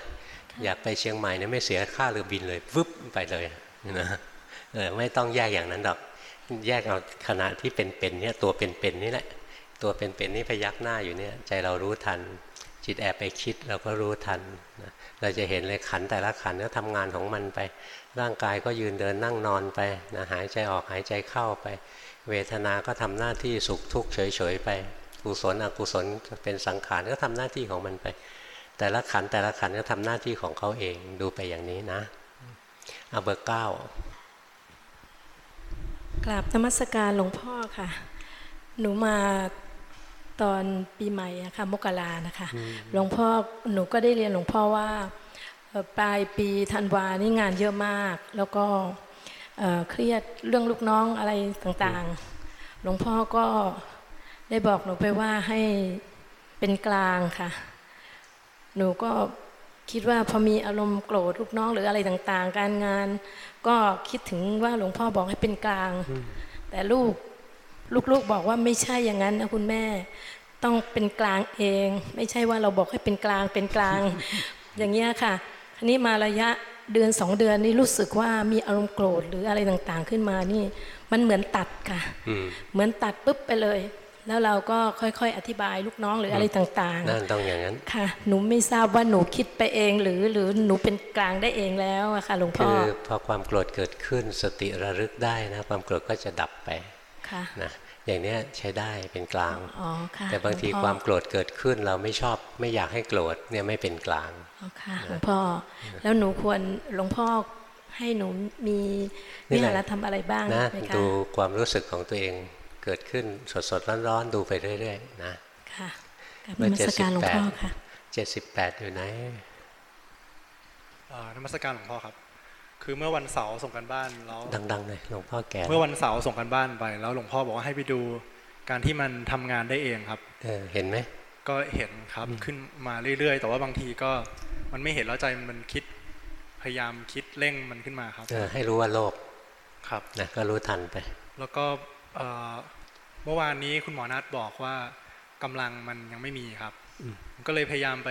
อยากไปเชียงใหม่เนี่ยไม่เสียค่าเรือบินเลยฟึบไปเลยนะเออไม่ต้องแยกอย่างนั้นหรอก แยกเอาขณะที่เป็นๆเนี่ยตัวเป็นๆนี่แหละ ตัวเป็นๆนี่พยักหน้าอยู่เนี่ย ใจเรารู้ทัน จิตแอบไปคิดเราก็รู้ทันนะเราจะเห็นเลยขันแต่ละขันก็ทำงานของมันไป ร่างกายก็ยืนเดินนั่งนอนไปนะหายใจออกหายใจเข้าไป เวทนา ก็ทำหน้าที่สุขทุกข์เฉยๆไป กุศลอกุศลเป็นสังขารก็ทำหน้าที่ของมันไป แต่ละขันแต่ละขันก็ทำหน้าที่ของเขาเองดูไปอย่างนี้นะเอาเบอร์เก้า กราบธรรมสการหลวงพ่อค่ะ หนูมาตอนปีใหม่นะคะมกรานะคะ หลวงพ่อหนูก็ได้เรียนหลวงพ่อว่าปลายปีธันวานี่งานเยอะมาก แล้วก็เครียดเรื่องลูกน้องอะไรต่างๆ หลวงพ่อก็ได้บอกหนูไปว่าให้เป็นกลางค่ะ หนูก็ คิดว่าพอมีอารมณ์โกรธลูกน้องหรืออะไรต่างๆ การงาน ก็คิดถึงว่าหลวงพ่อบอกให้เป็นกลาง แต่ลูกลูกๆบอกว่าไม่ใช่อย่างนั้นนะคุณแม่ต้องเป็นกลางเอง ไม่ใช่ว่าเราบอกให้เป็นกลางเป็นกลาง อย่างเงี้ยค่ะทีนี้มาระยะเดือนสองเดือนนี้รู้สึกว่ามีอารมณ์โกรธหรืออะไรต่างๆขึ้นมานี่ มันเหมือนตัดค่ะ เหมือนตัดปุ๊บไปเลย แล้วเราก็ค่อยๆ อธิบายลูกน้องหรืออะไรต่างๆนั่นต้องอย่างนั้นค่ะ หนูไม่ทราบว่าหนูคิดไปเองหรือหรือหนูเป็นกลางได้เองแล้วอะค่ะหลวงพ่อคือพอความโกรธเกิดขึ้นสติระลึกได้นะความโกรธก็จะดับไปค่ะนะอย่างนี้ใช้ได้เป็นกลาง แต่บางทีความโกรธเกิดขึ้นเราไม่ชอบไม่อยากให้โกรธเนี่ยไม่เป็นกลางค่ะหลวงพ่อแล้วหนูควรหลวงพ่อให้หนูมีวิหารธรรมอะไรบ้างนะดูความรู้สึกของตัวเอง เกิดขึ้นสดสดร้อนๆดูไปเรื่อยๆนะค่ะเมื่อเจ็ดสิบแปดเจ็ดสิบแปดอยู่ไหนนมัสการหลวงพ่อครับ คือเมื่อวันเสาร์ส่งกันบ้านแล้วดังๆเลยหลวงพ่อแก่เมื่อวันเสาร์ส่งกันบ้านไป แล้วหลวงพ่อบอกว่าให้ไปดูการที่มันทำงานได้เองครับเออเห็นไหมก็เห็นครับขึ้นมาเรื่อยๆ แต่ว่าบางทีก็มันไม่เห็นแล้วใจมันคิดพยายามคิดเร่งมันขึ้นมาครับเออให้รู้ว่าโลภครับนะก็รู้ทันไป แล้วก็ เมื่อวานนี้คุณหมอนัดบอกว่ากำลังมันยังไม่มีครับอืมผมก็เลยพยายามไป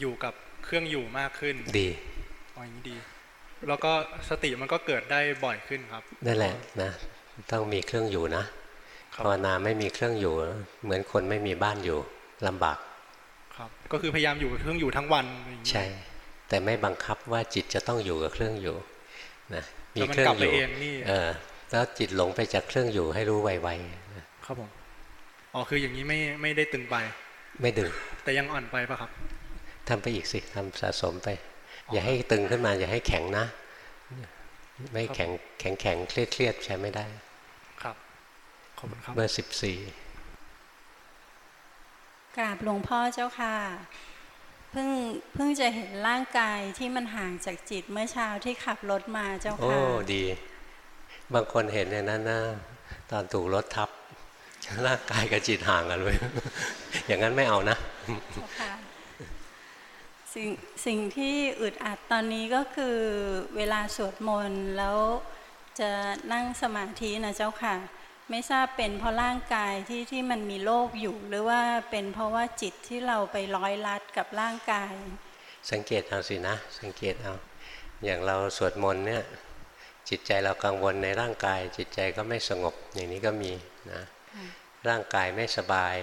อยู่กับเครื่องอยู่มากขึ้น ดีอ๋ออย่างนี้ดี แล้วก็สติมันก็เกิดได้บ่อยขึ้นครับนั่นแหละนะต้องมีเครื่องอยู่นะครัภาวนาไม่มีเครื่องอยู่ เหมือนคนไม่มีบ้านอยู่ลำบาก ครับ ก็คือพยายามอยู่กับเครื่องอยู่ทั้งวันอย่างนี้ใช่ แต่ไม่บังคับว่าจิตจะต้องอยู่กับเครื่องอยู่นะมีแล้วมันเครื่อกลังบอไปยู่เองนี่เออ แล้วจิตหลงไปจากเครื่องอยู่ให้รู้ไวๆนะครับผมอ๋อคืออย่างนี้ไม่ไม่ได้ตึงไป ไม่ดึง แต่ยังอ่อนไปปะครับทำไปอีกสิทำสะสมไป อย่าให้ตึงขึ้นมา อย่าให้แข็งนะ ไม่แข็งแข็งแข็งเครียดเครียดใช้ไม่ได้ ครับขอบคุณครับเบอร์สิบสี่กราบหลวงพ่อเจ้าค่ะเพิ่งเพิ่งจะเห็นร่างกายที่มันห่างจากจิตเมื่อเช้าที่ขับรถมาเจ้าโอ้ค่ะดี บางคนเห็นอย่างนั้นนะตอนถูกรถทับร่างกายกับจิตห่างกันเลย อย่างนั้นไม่เอานะเจ้าค่ะสิ่งสิ่งที่อึดอัดตอนนี้ก็คือเวลาสวดมนต์แล้วจะนั่งสมาธินะเจ้าค่ะ ไม่ทราบเป็นเพราะร่างกายที่ที่มันมีโรคอยู่ หรือว่าเป็นเพราะว่าจิตที่เราไปร้อยลัดกับร่างกาย สังเกตเอาสินะ สังเกตเอา อย่างเราสวดมนต์เนี่ย จิตใจเรากังวลในร่างกาย จิตใจก็ไม่สงบอย่างนี้ก็มีนะร่างกายไม่สบาย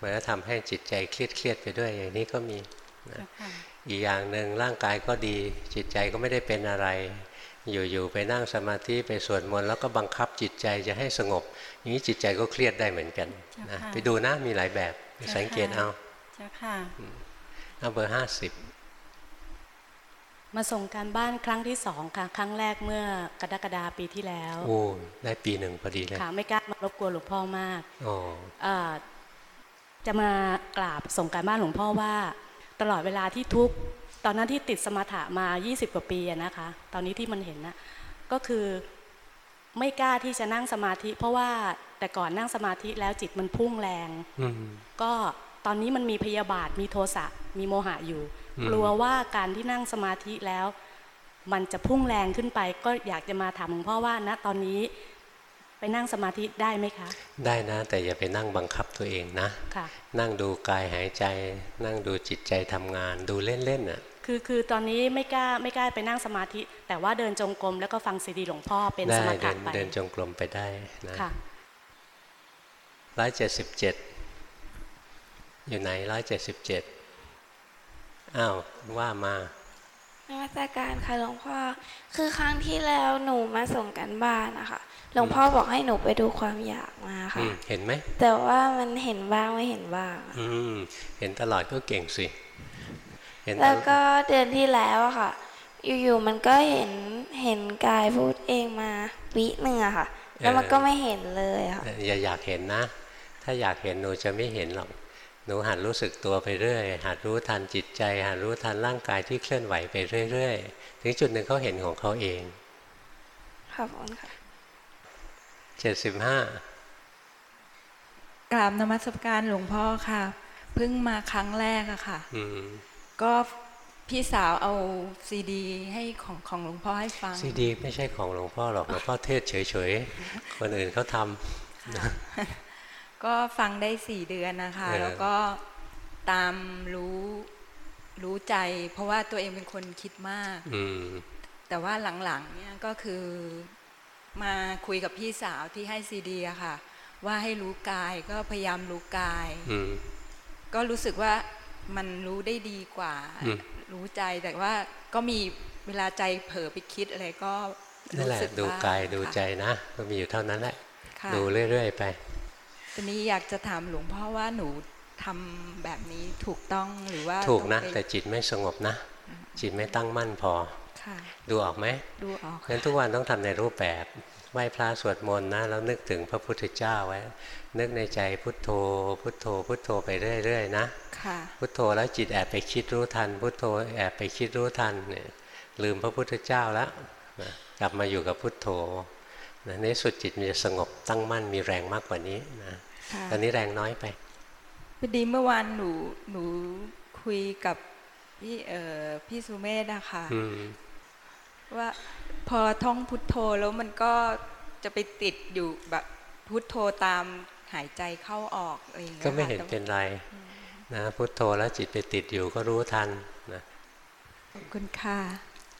มันก็ทำให้จิตใจเครียดเครียดไปด้วยอย่างนี้ก็มีนะอีกอย่างหนึ่งร่างกายก็ดี จิตใจก็ไม่ได้เป็นอะไร อยู่ๆไปนั่งสมาธิไปสวดมนต์แล้วก็บังคับจิตใจจะให้สงบ อย่างนี้จิตใจก็เครียดได้เหมือนกันนะเจ้าค่ะไปดูนะมีหลายแบบไปสังเกตเอาเจ้าค่ะเอาเบอร์ห้าสิบ มาส่งการบ้านครั้งที่สองค่ะ ครั้งแรกเมื่อกรกฎาปีที่แล้ว โอ้ได้ปีหนึ่งพอดีเลยค่ะไม่กล้ามารบกวนหลวงพ่อมากโอ้เอ่อจะมากราบส่งการบ้านหลวงพ่อว่า ตลอดเวลาที่ทุกข์ตอนนั้นที่ติดสมถะมา 20 กว่าปีอะนะคะ ตอนนี้ที่มันเห็นนะก็คือไม่กล้าที่จะนั่งสมาธิ เพราะว่าแต่ก่อนนั่งสมาธิแล้วจิตมันพุ่งแรงอืมก็ตอนนี้มันมีพยาบาทมีโทสะมีโมหะอยู่อืม กลัวว่าการที่นั่งสมาธิแล้ว มันจะพุ่งแรงขึ้นไป ก็อยากจะมาถามหลวงพ่อว่าณตอนนี้ไปนั่งสมาธิได้ไหมคะ ได้นะ แต่อย่าไปนั่งบังคับตัวเองนะค่ะนั่งดูกายหายใจ นั่งดูจิตใจทำงาน ดูเล่นๆน่ะคือคือตอนนี้ไม่กล้าไม่กล้าไปนั่งสมาธิ แต่ว่าเดินจงกรมแล้วก็ฟังซีดีหลวงพ่อเป็นได้สมถะเดินไปเดินจงกรมไปได้นะค่ะร้อยเจ็ดสิบเจ็ดอยู่ไหนร้อยเจ็ดสิบเจ็ด อ้าวว่ามานมัสการค่ะหลวงพ่อ คือครั้งที่แล้วหนูมาส่งกันบ้านนะคะหลวงพ่อบอกให้หนูไปดูความอยากมาอืค่ะมเห็นไหมแต่ว่ามันเห็นบ้างไม่เห็นบ้าง อืมเห็นตลอดก็เก่งสิเห็นตแล้วลอดก็เดือนที่แล้วอะค่ะ อยู่ๆมันก็เห็นเห็นกายพูดเองมาวิหนึ่งอะค่ะ แล้วมันก็ไม่เห็นเลยค่ะอย่าอยากเห็นนะ ถ้าอยากเห็นหนูจะไม่เห็นหรอก หนูหัดรู้สึกตัวไปเรื่อยหัดรู้ทันจิตใจ หัดรู้ทันร่างกายที่เคลื่อนไหวไปเรื่อยๆถึงจุดหนึ่งเขาเห็นของเขาเองขอบคุณค่ะเจ็ดสิบห้ากราบนมัสการหลวงพ่อค่ะเพิ่งมาครั้งแรกอะค่ะอืมก็พี่สาวเอาซีดี ให้ของของหลวงพ่อให้ฟังซีดี ไม่ใช่ของหลวงพ่อหรอกหลวงพ่อเทศเฉยๆคนอื่นเขาทำ ก็ฟังได้สี่เดือนนะคะเออแล้วก็ตามรู้รู้ใจ เพราะว่าตัวเองเป็นคนคิดมากอืมแต่ว่าหลังๆเนี่ยก็คือมาคุยกับพี่สาวที่ให้ซีดีอะค่ะ ว่าให้รู้กายก็พยายามรู้กายอืมก็รู้สึกว่ามันรู้ได้ดีกว่าอืมรู้ใจแต่ว่าก็มีเวลาใจเผลอไปคิดอะไรก็นั่นรู้แหละสึกดูบ้งกายดูค่ะใจนะ ก็มีอยู่เท่านั้นแหละค่ะดูเรื่อยๆไป ตอนนี้อยากจะถามหลวงพ่อว่าหนูทำแบบนี้ถูกต้องหรือว่าถูกนะองไปแต่จิตไม่สงบนะ จิตไม่ตั้งมั่นพอค่ะดูออกไหมดูออกงั้นทุกวันต้องทำในรูปแบบไหว้พระสวดมนต์นะแล้วนึกถึงพระพุทธเจ้าไว้ นึกในใจพุทโธ พุทโธ พุทโธไปเรื่อยๆนะค่ะพุทโธแล้วจิตแอบไปคิดรู้ทัน พุทโธแอบไปคิดรู้ทันเนี่ยลืมพระพุทธเจ้าแล้วนะกลับมาอยู่กับพุทโธนะในสุดจิตมันจะสงบตั้งมั่นมีแรงมากกว่านี้นะค่ะ ตอนนี้แรงน้อยไปพอดีเมื่อวานหนูหนูคุยกับพี่เอ่อพี่สุเมธอะค่ะอืมว่าพอท่องพุทโธแล้วมันก็จะไปติดอยู่แบบพุทโธตามหายใจเข้าออกอะไรอย่างเงี้ยก็ไม่เห็นเป็นไรนะพุทโธแล้วจิตไปติดอยู่ก็รู้ทันนะขอบคุณค่ะ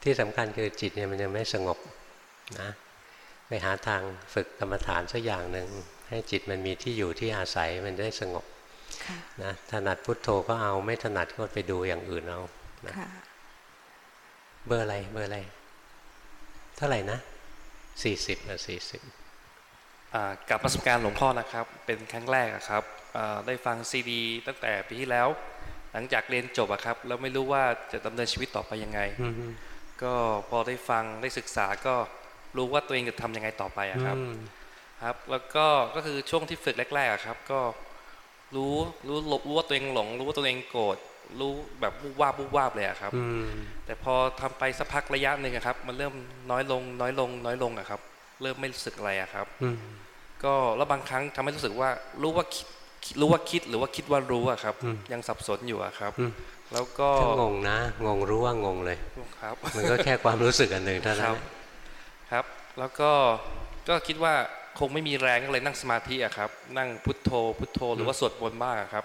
ที่สำคัญคือจิตเนี่ยมันยังไม่สงบนะไปหาทางฝึกกรรมฐานสักอย่างหนึ่ง ให้จิตมันมีที่อยู่ที่อาศัยมันได้สงบนะถนัดพุทโธก็เอาไม่ถนัดก็ไปดูอย่างอื่นเอานะเบอร์อะไรเบอร์อะไร เท่าไหร่นะสี่สิบอะสี่สิบกับประสบการณ์หลวงพ่อนะครับ เป็นครั้งแรกครับได้ฟังซีดี ตั้งแต่ปีที่แล้ว หลังจากเรียนจบอะครับแล้วไม่รู้ว่าจะดำเนินชีวิตต่อไปยังไงก็พอได้ฟังได้ศึกษาก็รู้ว่าตัวเองจะทำยังไงต่อไปอะครับ ครับแล้วก็ก็คือช่วงที่ฝึกแรกๆครับ ก็รู้รู้รู้ว่าตัวเองหลง รู้ว่าตัวเองโกรธรู้แบบวูบวาบวูบวาบเลยอะครับแต่พอทำไปสักพักระยะหนึ่งครับ มันเริ่มน้อยลงน้อยลงน้อยลงอะครับ เริ่มไม่รู้สึกอะไรอะครับก็แล้วบางครั้งทำให้รู้สึกว่ารู้ว่ารู้ว่าคิดหรือว่าคิดว่ารู้อะครับ ยังสับสนอยู่อะครับ แล้วก็งงนะงงรู้ว่างงเลยครับมันก็แค่ความรู้สึกอันหนึ่งเท่านั้นครับ แล้วก็ก็คิดว่า คงไม่มีแรงก็เลยนั่งสมาธิอะครับ นั่งพุทโธ พุทโธ หรือว่าสวดมนต์บ้างครับ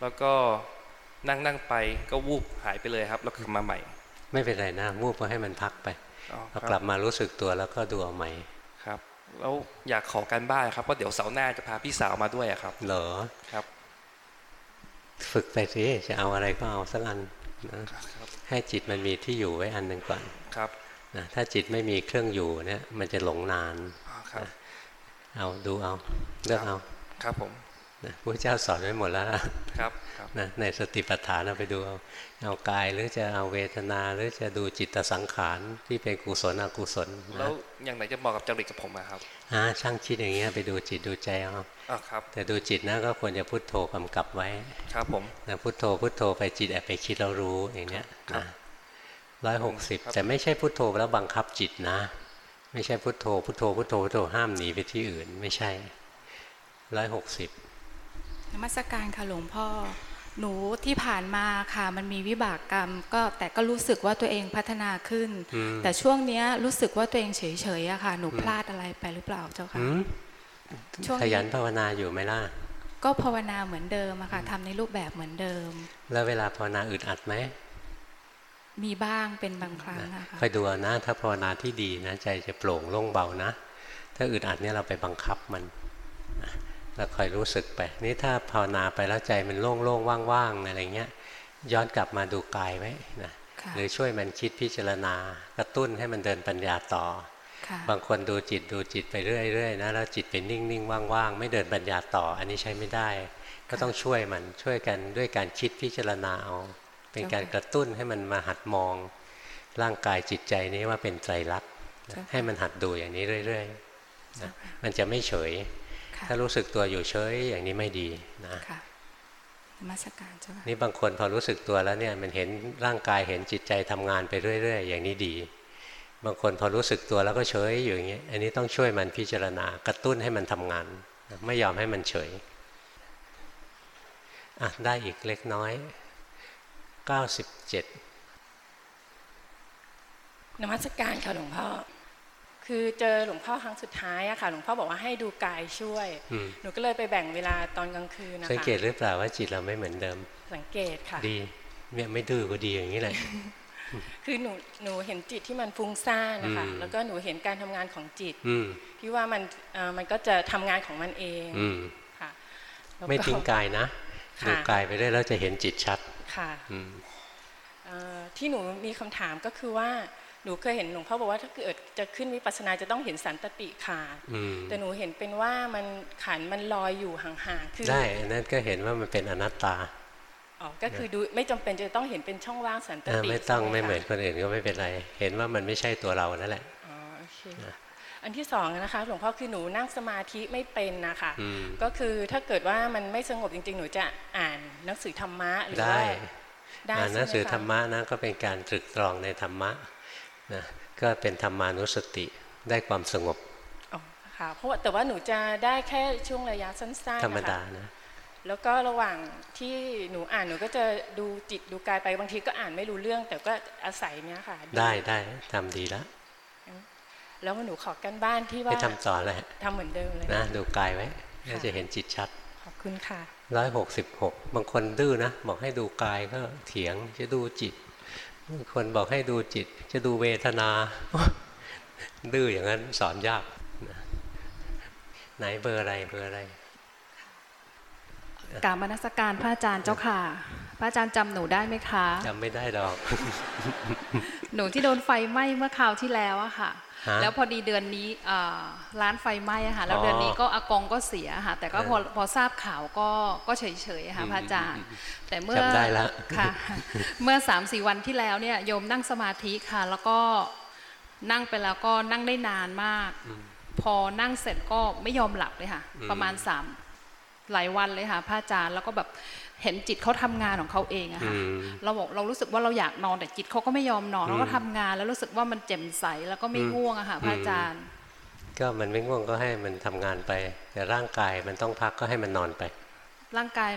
แล้วก็นั่งนั่งไปก็วูบหายไปเลยครับ แล้วกลับมาใหม่ ไม่เป็นไรนะวูบก็ให้มันพักไปพอกลับมารู้สึกตัวแล้วก็ดูเอาใหม่ครับแล้วอยากขอการบ้านครับเพราะเดี๋ยวเสาร์หน้าจะพาพี่สาวมาด้วยครับ เหรอครับ ฝึกไปสิจะเอาอะไรก็เอาสักอันนะให้จิตมันมีที่อยู่ไว้อันหนึ่งก่อนครับนะถ้าจิตไม่มีเครื่องอยู่เนี่ยมันจะหลงนานครับ เอาดูเอาเลือกเอา ครับผมนะพระเจ้าสอนไว้หมดแล้วครับนะในสติปัฏฐานเราไปดูเอาเอากายหรือจะเอาเวทนาหรือจะดูจิตสังขารที่เป็นกุศลอกุศลแล้วอย่างไหนจะเหมาะกับจริตกับผมครับอ่าช่างคิดอย่างเงี้ยไปดูจิตดูใจเอาอ่าครับ แต่ดูจิตนะก็ควรจะพุทโธกำกับไว้ ครับผมนะพุทโธพุทโธไปจิตแอบไปคิดเรารู้อย่างเนี้ยนะร้อยหกสิบแต่ไม่ใช่พุทโธแล้วบังคับจิตนะ ไม่ใช่พุทโธ พุทโธ พุทโธพุทโธห้ามหนีไปที่อื่น ไม่ใช่ร้อยหกสิบนมัสการค่ะหลวงพ่อ หนูที่ผ่านมาค่ะ มันมีวิบากกรรม ก็แต่ก็รู้สึกว่าตัวเองพัฒนาขึ้น แต่ช่วงเนี้ยรู้สึกว่าตัวเองเฉยๆอะค่ะ หนูพลาดอะไรไปหรือเปล่าเจ้าค่ะช่วงขยันภาวนาอยู่ไหมล่ะก็ภาวนาเหมือนเดิมอะค่ะทำในรูปแบบเหมือนเดิม แล้วเวลาภาวนาอึดอัดไหม มีบ้างเป็นบางครั้งนะคะคอยดูนะ ถ้าภาวนาที่ดีนะใจจะโปร่งโล่งเบานะ ถ้าอึดอัดเนี่ยเราไปบังคับมันเราคอยรู้สึกไป นี่ถ้าภาวนาไปแล้วใจมันโล่งๆว่างๆอะไรเงี้ย ย้อนกลับมาดูกายไว้นะหรือช่วยมันคิดพิจารณากระตุ้นให้มันเดินปัญญาต่อ บางคนดูจิตดูจิตไปเรื่อยๆนะแล้วจิตเป็นนิ่งๆว่างๆไม่เดินปัญญาต่อ อันนี้ใช้ไม่ได้ ก็ต้องช่วยมันช่วยกันด้วยการคิดพิจารณาเอา เป็นการกระตุ้นให้มันมาหัดมองร่างกายจิตใจนี้ว่าเป็นไตรลักษณ์ให้มันหัดดูอย่างนี้เรื่อยๆนะมันจะไม่เฉย ถ้ารู้สึกตัวอยู่เฉยอย่างนี้ไม่ดีนะมาสการเจ้านี่บางคนพอรู้สึกตัวแล้วเนี่ยมันเห็นร่างกายเห็นจิตใจทำงานไปเรื่อย ๆ อย่างนี้ดี บางคนพอรู้สึกตัวแล้วก็เฉยอยู่อย่างนี้ อันนี้ต้องช่วยมันพิจารณากระตุ้นให้มันทำงาน ไม่ยอมให้มันเฉยอะได้อีกเล็กน้อย เก้าสิบเจ็ดนมัสการค่ะหลวงพ่อ คือเจอหลวงพ่อครั้งสุดท้ายอะค่ะ หลวงพ่อบอกว่าให้ดูกายช่วย หนูก็เลยไปแบ่งเวลาตอนกลางคืนนะคะสังเกตหรือเปล่าว่าจิตเราไม่เหมือนเดิม สังเกตค่ะ ดีเนี่ยไม่ดื้อก็ดีอย่างนี้แหละคือหนูหนูเห็นจิตที่มันฟุ้งซ่านนะคะ แล้วก็หนูเห็นการทำงานของจิตที่ว่ามันมันก็จะทำงานของมันเองค่ะไม่ทิ้งกายนะดูกายไปได้แล้วจะเห็นจิตชัด ค่ะที่หนูมีคำถามก็คือว่าหนูเคยเห็นหลวงพ่อบอกว่าถ้าเกิดจะขึ้นวิปัสสนาจะต้องเห็นสันตติขาดแต่หนูเห็นเป็นว่ามันขันมันลอยอยู่ห่างๆคือได้นั่นก็เห็นว่ามันเป็นอนัตตาอ๋อก็คือดูไม่จำเป็นจะต้องเห็นเป็นช่องว่างสันตติไม่ต้องไม่เหมือนคนอื่นก็ไม่เป็นไร เห็นว่ามันไม่ใช่ตัวเรานั่นแหละอ๋อโอเค อันที่สองนะคะหลวงพ่อคือหนูนั่งสมาธิไม่เป็นนะคะก็คือถ้าเกิดว่ามันไม่สงบจริง ๆ หนูจะอ่านหนังสือธรรมะหรือว่าได้อ่านหนังสือธรรมะนะก็เป็นการตรึกตรองในธรรมะนะก็เป็นธรรมานุสติได้ความสงบอ๋อค่ะเพราะว่าแต่ว่าหนูจะได้แค่ช่วงระยะสั้นๆธรรมดานะแล้วก็ระหว่างที่หนูอ่านหนูก็จะดูจิตดูกายไปบางทีก็อ่านไม่รู้เรื่อง แต่ก็อาศัยเนี้ยค่ะ ได้ได้ทำดีแล้ว แล้วหนูขอกันบ้านที่ว่าไปทำต่อเลยทำเหมือนเดิมเลยนะดูกายไว้น่าจะเห็นจิตชัด ขอบคุณค่ะร้อยหกสิบหกบางคนดื้อนะ บอกให้ดูกายก็เถียงจะดูจิตบางคนบอกให้ดูจิต จะดูเวทนา ดื้ออย่างนั้นสอนยากไหนเบอร์อะไรเบอร์อะไรกาบมนัสการพระอาจารย์เจ้าค่ะ พระอาจารย์จำหนูได้ไหมคะจำไม่ได้ดอก หนูที่โดนไฟไหม้เมื่อคราวที่แล้วอะค่ะ แล้วพอดีเดือนนี้ร้านไฟไหม้อะค่ะแล้วเดือนนี้ก็อากงก็เสียค่ะแต่ก็พอพอทราบข่าวก็ก็เฉยๆค่ะพระอาจารย์แต่เมื่อได้แล้วค่ะเมื่อสามสี่วันที่แล้วเนี่ยโยมนั่งสมาธิค่ะ แล้วก็นั่งไปแล้วก็นั่งได้นานมาก พอนั่งเสร็จก็ไม่ยอมหลับเลยค่ะ ประมาณสามหลายวันเลยค่ะพระอาจารย์แล้วก็แบบ เห็นจิตเขาทำงานของเขาเองอะค่ะเราบอกเรารู้สึกว่าเราอยากนอนแต่จิตเขาก็ไม่ยอมนอนเราก็ทำงานแล้วรู้สึกว่ามันเจ็มใสแล้วก็ไม่ง่วงอะค่ะพระอาจารย์ ก็มันไม่ง่วงก็ให้มันทำงานไป แต่ร่างกายมันต้องพักก็ให้มันนอนไป ร่างกาย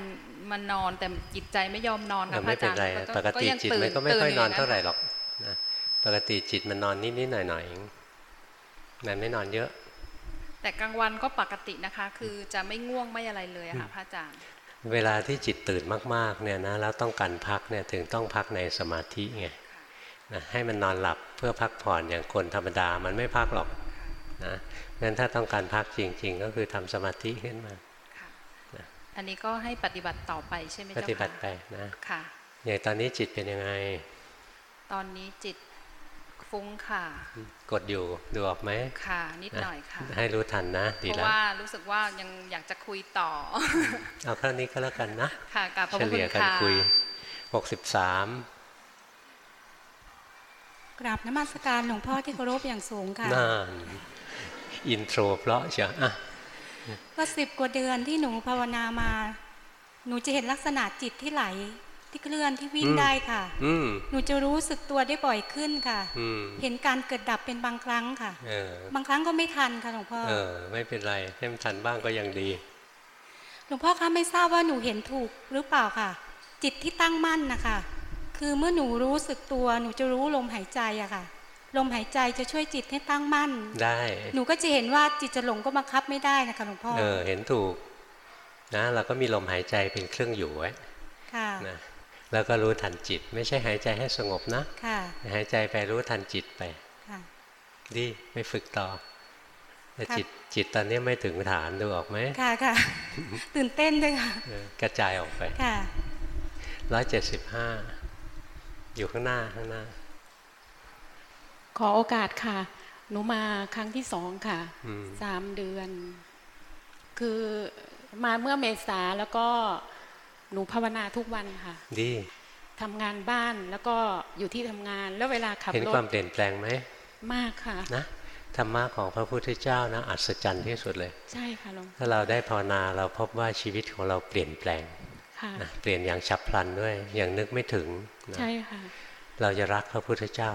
มันนอนแต่จิตใจไม่ยอมนอนค่ะพระอาจารย์ปกติจิตมันก็ไม่ค่อยนอนเท่าไหร่หรอกนะปกติจิตมันนอนนิดๆหน่อยๆมันไม่นอนเยอะ แต่กลางวันก็ปกตินะคะ คือจะไม่ง่วงไม่อะไรเลยค่ะพระอาจารย์ เวลาที่จิตตื่นมากๆเนี่ยนะแล้วต้องการพักเนี่ยถึงต้องพักในสมาธิไงนะให้มันนอนหลับเพื่อพักผ่อนอย่างคนธรรมดามันไม่พักหรอกนะงั้นถ้าต้องการพักจริง ๆ ก็คือทำสมาธิขึ้นมาอันนี้ก็ให้ปฏิบัติต่อไปใช่ไหมเจ้าค่ะปฏิบัติไปนะค่ะอย่างตอนนี้จิตเป็นยังไง ตอนนี้จิต ฟุ้งค่ะ กดอยู่ดูออกไหมค่ะ นิดหน่อยค่ะ ให้รู้ทันนะดีแล้วเพราะว่ารู้สึกว่ายังอยากจะคุยต่อ เอาแค่นี้ก็แล้วกันนะ ค่ะกับเฉลี่ยกันคุยหกสิบสามกราบนมัสการหลวงพ่อที่เคารพอย่างสูงค่ะน่าอินโทรเพราะเชียวอะก็สิบกว่าเดือนที่หนูภาวนามา หนูจะเห็นลักษณะจิตที่ไหล ที่เคลื่อนที่วิ่งได้ค่ะหนูจะรู้สึกตัวได้บ่อยขึ้นค่ะเห็นการเกิดดับเป็นบางครั้งค่ะบางครั้งก็ไม่ทันค่ะหลวงพ่อเออไม่เป็นไรให้มันทันบ้างก็ยังดีหลวงพ่อคะไม่ทราบว่าหนูเห็นถูกหรือเปล่าค่ะ จิตที่ตั้งมั่นนะคะคือเมื่อหนูรู้สึกตัวหนูจะรู้ลมหายใจอะค่ะลมหายใจจะช่วยจิตให้ตั้งมั่น ได้ หนูก็จะเห็นว่าจิตจะหลงก็บังคับไม่ได้นะคะหลวงพ่อเออเห็นถูกนะเราก็มีลมหายใจเป็นเครื่องอยู่ไว้ค่ะนะ แล้วก็รู้ทันจิต ไม่ใช่หายใจให้สงบนะหายใจไปรู้ทันจิตไปดีไม่ฝึกต่อแต่จิตจิตตอนนี้ไม่ถึงฐานดูออกไหมค่ะค่ะตื่นเต้นด้วยค่ะกระจายออกไปค่ะร้อยเจ็ดสิบห้าอยู่ข้างหน้าข้างหน้า ขอโอกาสค่ะ หนูมาครั้งที่สองค่ะสามเดือน คือมาเมื่อเมษาแล้วก็ หนูภาวนาทุกวันค่ะ ดีทำงานบ้านแล้วก็อยู่ที่ทำงานแล้วเวลาขับรถเห็นความเปลี่ยนแปลงไหมมากค่ะนะธรรมะของพระพุทธเจ้านะอัศจรรย์ที่สุดเลย ใช่ค่ะหลวงถ้าเราได้ภาวนาเราพบว่าชีวิตของเราเปลี่ยนแปลงนะเปลี่ยนอย่างฉับพลันด้วยอย่างนึกไม่ถึงใช่ค่ะ เราจะรักพระพุทธเจ้า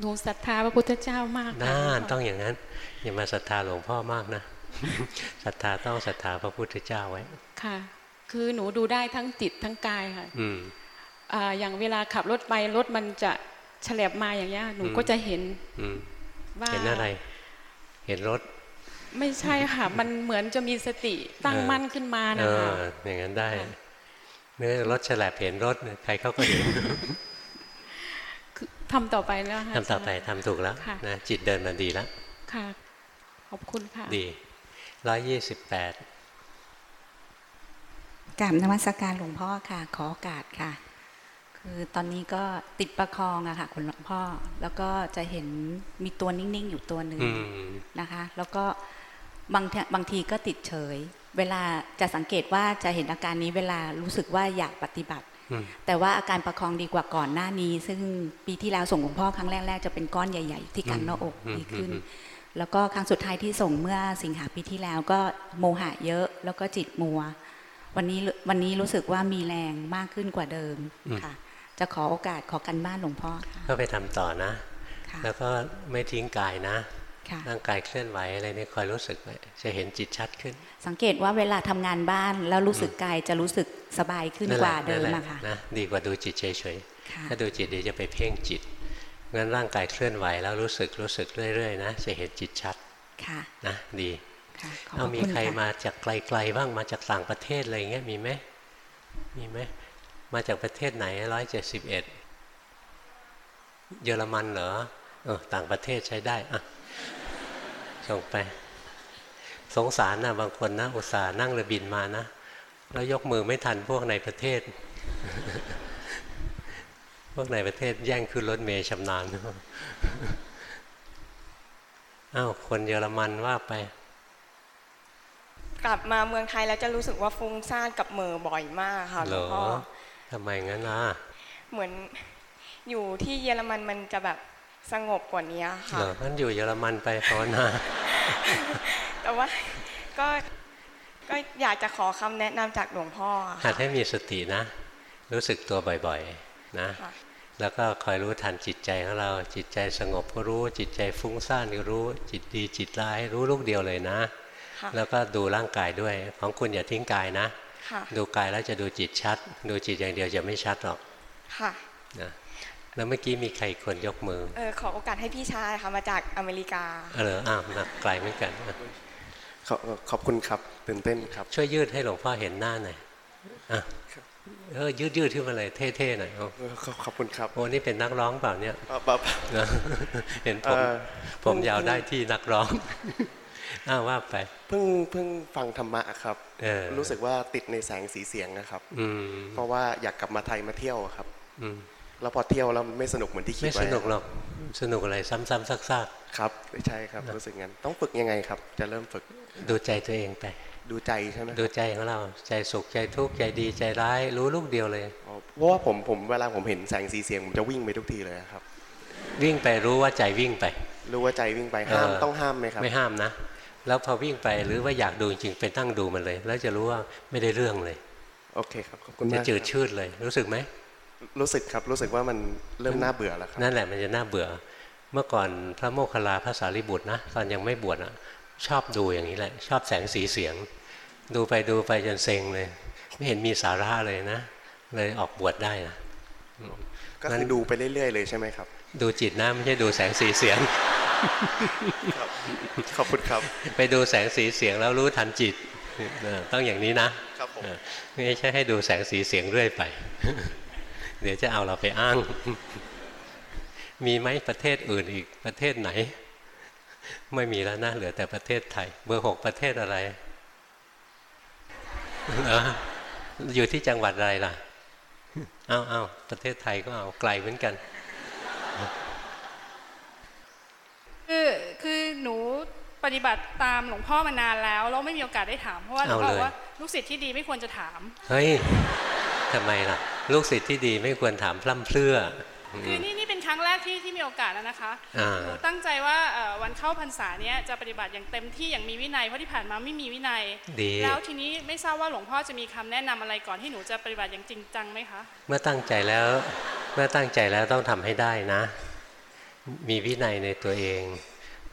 หนูศรัทธาพระพุทธเจ้ามากน่าต้องอย่างนั้น อย่ามาศรัทธาหลวงพ่อมากนะศรัทธาต้องศรัทธาพระพุทธเจ้าไว้ค่ะ คือหนูดูได้ทั้งจิตทั้งกายค่ะอย่างเวลาขับรถไปรถมันจะเฉลบมาอย่างเงี้ยหนูก็จะเห็นว่าเห็นอะไร เห็นรถ ไม่ใช่ค่ะ มันเหมือนจะมีสติตั้งมั่นขึ้นมานะคะอย่างนั้นได้เนื้อรถฉลบเห็นรถใครเขาก็เห็นทำต่อไปแล้วค่ะทำต่อไปทำถูกแล้วนะจิตเดินมาดีแล้วค่ะ ขอบคุณค่ะ ดีร้อยยี่สิบแปด กราบนมัสการหลวงพ่อค่ะ ขอโอกาสค่ะ คือตอนนี้ก็ติดประคองอะค่ะคุณหลวงพ่อ แล้วก็จะเห็นมีตัวนิ่งๆอยู่ตัวหนึ่งนะคะ แล้วก็บางบางทีก็ติดเฉย เวลาจะสังเกตว่าจะเห็นอาการนี้เวลารู้สึกว่าอยากปฏิบัติ แต่ว่าอาการประคองดีกว่าก่อนหน้านี้ ซึ่งปีที่แล้วส่งหลวงพ่อครั้งแรกๆจะเป็นก้อนใหญ่ ๆ ที่กลางหน้าอกดีขึ้นแล้วก็ครั้งสุดท้ายที่ส่งเมื่อสิงหาปีที่แล้วก็โมหะเยอะ แล้วก็จิตมัว วันนี้วันนี้รู้สึกว่ามีแรงมากขึ้นกว่าเดิมค่ะ จะขอโอกาสขอกันบ้านหลวงพ่อก็ไปทำต่อนะ แล้วก็ไม่ทิ้งกายนะร่างกายเคลื่อนไหวอะไรนี่คอยรู้สึกไว้จะเห็นจิตชัดขึ้น สังเกตว่าเวลาทำงานบ้านแล้วรู้สึกกายจะรู้สึกสบายขึ้นกว่าเดิมนะคะนะดีกว่าดูจิตเฉยๆถ้าดูจิตเดี๋ยวจะไปเพ่งจิตงั้นร่างกายเคลื่อนไหวแล้วรู้สึกรู้สึกเรื่อยๆนะจะเห็นจิตชัดค่ะนะดีค่ะขอบ เอามีใครมาจากไกลๆบ้างมาจากต่างประเทศอะไรเงี้ยมีไหมมีไหมมาจากประเทศไหนร้อยเจ็ดสิบเอ็ดเยอรมันเหรอเออต่างประเทศใช้ได้อะส่งไป สงสารนะบางคนนะอุตส่าห์นั่งเรือบินมานะแล้วยกมือไม่ทันพวกในประเทศ พวกในประเทศแย่งขึ้นรถเมย์ชำนาญอ้าวคนเยอรมันว่าไป กลับมาเมืองไทยแล้วจะรู้สึกว่าฟุ้งซ่านกับเหม่อบ่อยมากค่ะหเหลรวงอพ่อทำไมงั้นล่ะ เหมือนอยู่ที่เยอรมันมันจะแบบสงบกว่านี้ค่ะเหรองั้นอยู่เยอรมันไปภาวนาแต่ว่าก็ก็อยากจะขอคำแนะนำจากหลวงพ่ออะหัดให้มีสตินะ รู้สึกตัวบ่อยๆนะค่ะแล้วก็คอยรู้ทันจิตใจของเราจิตใจสงบก็รู้จิตใจฟุ้งซ่านก็รู้จิตดีจิตร้ายรู้ลูกเดียวเลยนะค่ะ แล้วก็ดูร่างกายด้วย ของคุณอย่าทิ้งกายนะค่ะดูกายแล้วจะดูจิตชัด ดูจิตอย่างเดียวจะไม่ชัดหรอกค่ะนะแล้วเมื่อกี้มีใครอีกคนยกมือเออขอโอกาสให้พี่ชายค่ะมาจากอเมริกาเอออ้าวนะไกลเหมือนกันอะขอบขอบคุณครับตื่นเต้นครับ ช่วยยืดให้หลวงพ่อเห็นหน้าหน่อยอะเออยืดยืดขึ้นมาเลยเท่ๆหน่อยเอาขอบคุณครับโอ้นี่เป็นนักร้องเปล่าเนี่ยเปล่าเปล่านะเห็นผมเอ่อผมยาวได้ที่นักร้อง อ้าวว่าไปเพิ่งเพิ่งฟังธรรมะครับเออรู้สึกว่าติดในแสงสีเสียงนะครับ อืมเพราะว่าอยากกลับมาไทยมาเที่ยวครับ อืมแล้วพอเที่ยวแล้วมันไม่สนุกเหมือนที่คิดไม่ไว้สนุกหรอกสนุกอะไรซ้ำๆซากครับใช่ครับรู้สึกงั้นต้องฝึกยังไงครับ จะเริ่มฝึกๆดูใจตัวเองไปดูใจใช่ไหมดูใจของเราใจสุขใจทุกข์ใจดีใจร้ายรู้ลูกเดียวเลยเพราะว่าผมผมเวลาผมเห็นแสงสีเสียงผมจะวิ่งไปทุกทีเลยครับ วิ่งไปรู้ว่าใจวิ่งไป รู้ว่าใจวิ่งไปห้ามเต้องห้ามไหมครับ ไม่ห้ามนะ แล้วพอวิ่งไปหรือว่าอยากดูจริงๆไปตั้งดูมันเลย แล้วจะรู้ว่าไม่ได้เรื่องเลย โอเคครับขอบคุณจะมากจืดครับชืดเลย รู้สึกไหมรู้สึกครับรู้สึกว่ามันเริ่มน่าเบื่อแล้วครับนั่นแหละมันจะน่าเบื่อ เมื่อก่อนพระโมคคัลลาพระสารีบุตรนะตอนยังไม่บวชอะ ชอบดูอย่างนี้แหละ ชอบแสงสีเสียง ดูไปดูไปจนเซ็งเลย ไม่เห็นมีสาระเลยนะ เลยออกบวชได้นะก็คือดูไปเรื่อยๆเลยใช่ไหมครับ ดูจิตนะไม่ใช่ดูแสงสีเสียงครับ ขอบคุณครับ ไปดูแสงสีเสียงแล้วรู้ทันจิตเออต้องอย่างนี้นะครับผมเออไม่ใช่ให้ดูแสงสีเสียงเรื่อยไป เดี๋ยวจะเอาเราไปอ้าง มีไหมประเทศอื่นอีกประเทศไหน ไม่มีแล้วนะเหลือแต่ประเทศไทย เบอร์หกประเทศอะไรเหรออยู่ที่จังหวัดอะไรล่ะ เอาเอาประเทศไทยก็เอาไกลเหมือนกัน คือคือหนูปฏิบัติตามหลวงพ่อมานานแล้วแล้วไม่มีโอกาสได้ถามเพราะว่าหลวงพ่อเอาบเลยอกว่าลูกศิษย์ที่ดีไม่ควรจะถาม เฮ้ยทำไมล่ะ ลูกศิษย์ที่ดีไม่ควรถามพร่ำเพรื่ออืคือมนี่นี่เป็นครั้งแรกที่ที่มีโอกาสแล้วนะคะอ่าหนูตั้งใจว่าเอ่อวันเข้าพรรษาเนี้ยจะปฏิบัติอย่างเต็มที่อย่างมีวินัยเพราะที่ผ่านมาไม่มีวินัยดีแล้วทีนี้ไม่ทราบว่าหลวงพ่อจะมีคำแนะนำอะไรก่อนที่หนูจะปฏิบัติอย่างจริงจังไหมคะ เมื่อตั้งใจแล้ว เมื่อตั้งใจแล้วต้องทำให้ได้นะ มีวินัยในตัวเอง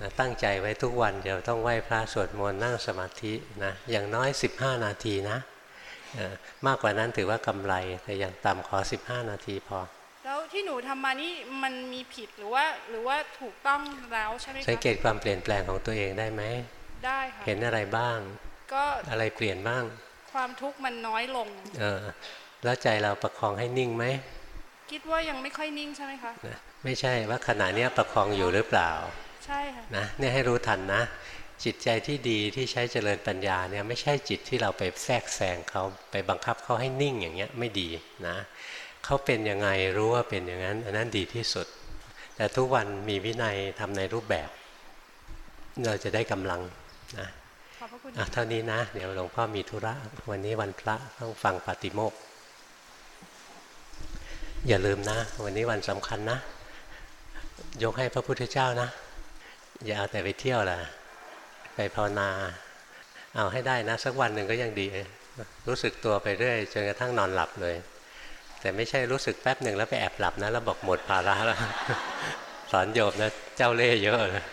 นะตั้งใจไว้ทุกวันเดี๋ยวต้องไหว้พระสวดมนต์นั่งสมาธินะอย่างน้อย 15 นาทีนะเอ่อมากกว่านั้นถือว่ากำไรแต่อย่างต่ำขอ 15 นาทีพอ แล้วที่หนูทำมานี่มันมีผิดหรือว่าหรือว่าถูกต้องแล้วใช่ไหมคะสังเกตความเปลี่ยนแปลงของตัวเองได้ไหมได้ค่ะเห็นอะไรบ้าง ก็อะไรเปลี่ยนบ้าง ความทุกข์มันน้อยลง เออแล้วใจเราประคองให้นิ่งไหม คิดว่ายังไม่ค่อยนิ่งใช่ไหมคะนะไม่ใช่ว่าขณะเนี้ยประคองอยู่หรือเปล่า ใช่ค่ะนะเนี่ยให้รู้ทันนะ จิตใจที่ดีที่ใช้เจริญปัญญาเนี่ยไม่ใช่จิตที่เราไปแทรกแซงเขาไปบังคับเขาให้นิ่งอย่างเงี้ยไม่ดีนะเขาเป็นยังไงรู้ว่าเป็นอย่างนั้น อันนั้นดีที่สุด แต่ทุกวันมีวินัยทำในรูปแบบ เราจะได้กำลังนะขอบพระคุณอะเท่านี้นะ เดี๋ยวหลวงพ่อมีธุระวันนี้วันพระต้องฟังปาติโมกข์ อย่าลืมนะ วันนี้วันสำคัญนะ ยกให้พระพุทธเจ้านะ อย่าเอาแต่ไปเที่ยวล่ะ ไปภาวนา เอาให้ได้นะ สักวันหนึ่งก็ยังดี รู้สึกตัวไปเรื่อยจนกระทั่งนอนหลับเลย แต่ไม่ใช่รู้สึกแป๊บหนึ่งแล้วไปแอบหลับนะ แล้วบอกหมดภาระแล้วสอนโยมนะ เจ้าเล่ห์เยอะเลย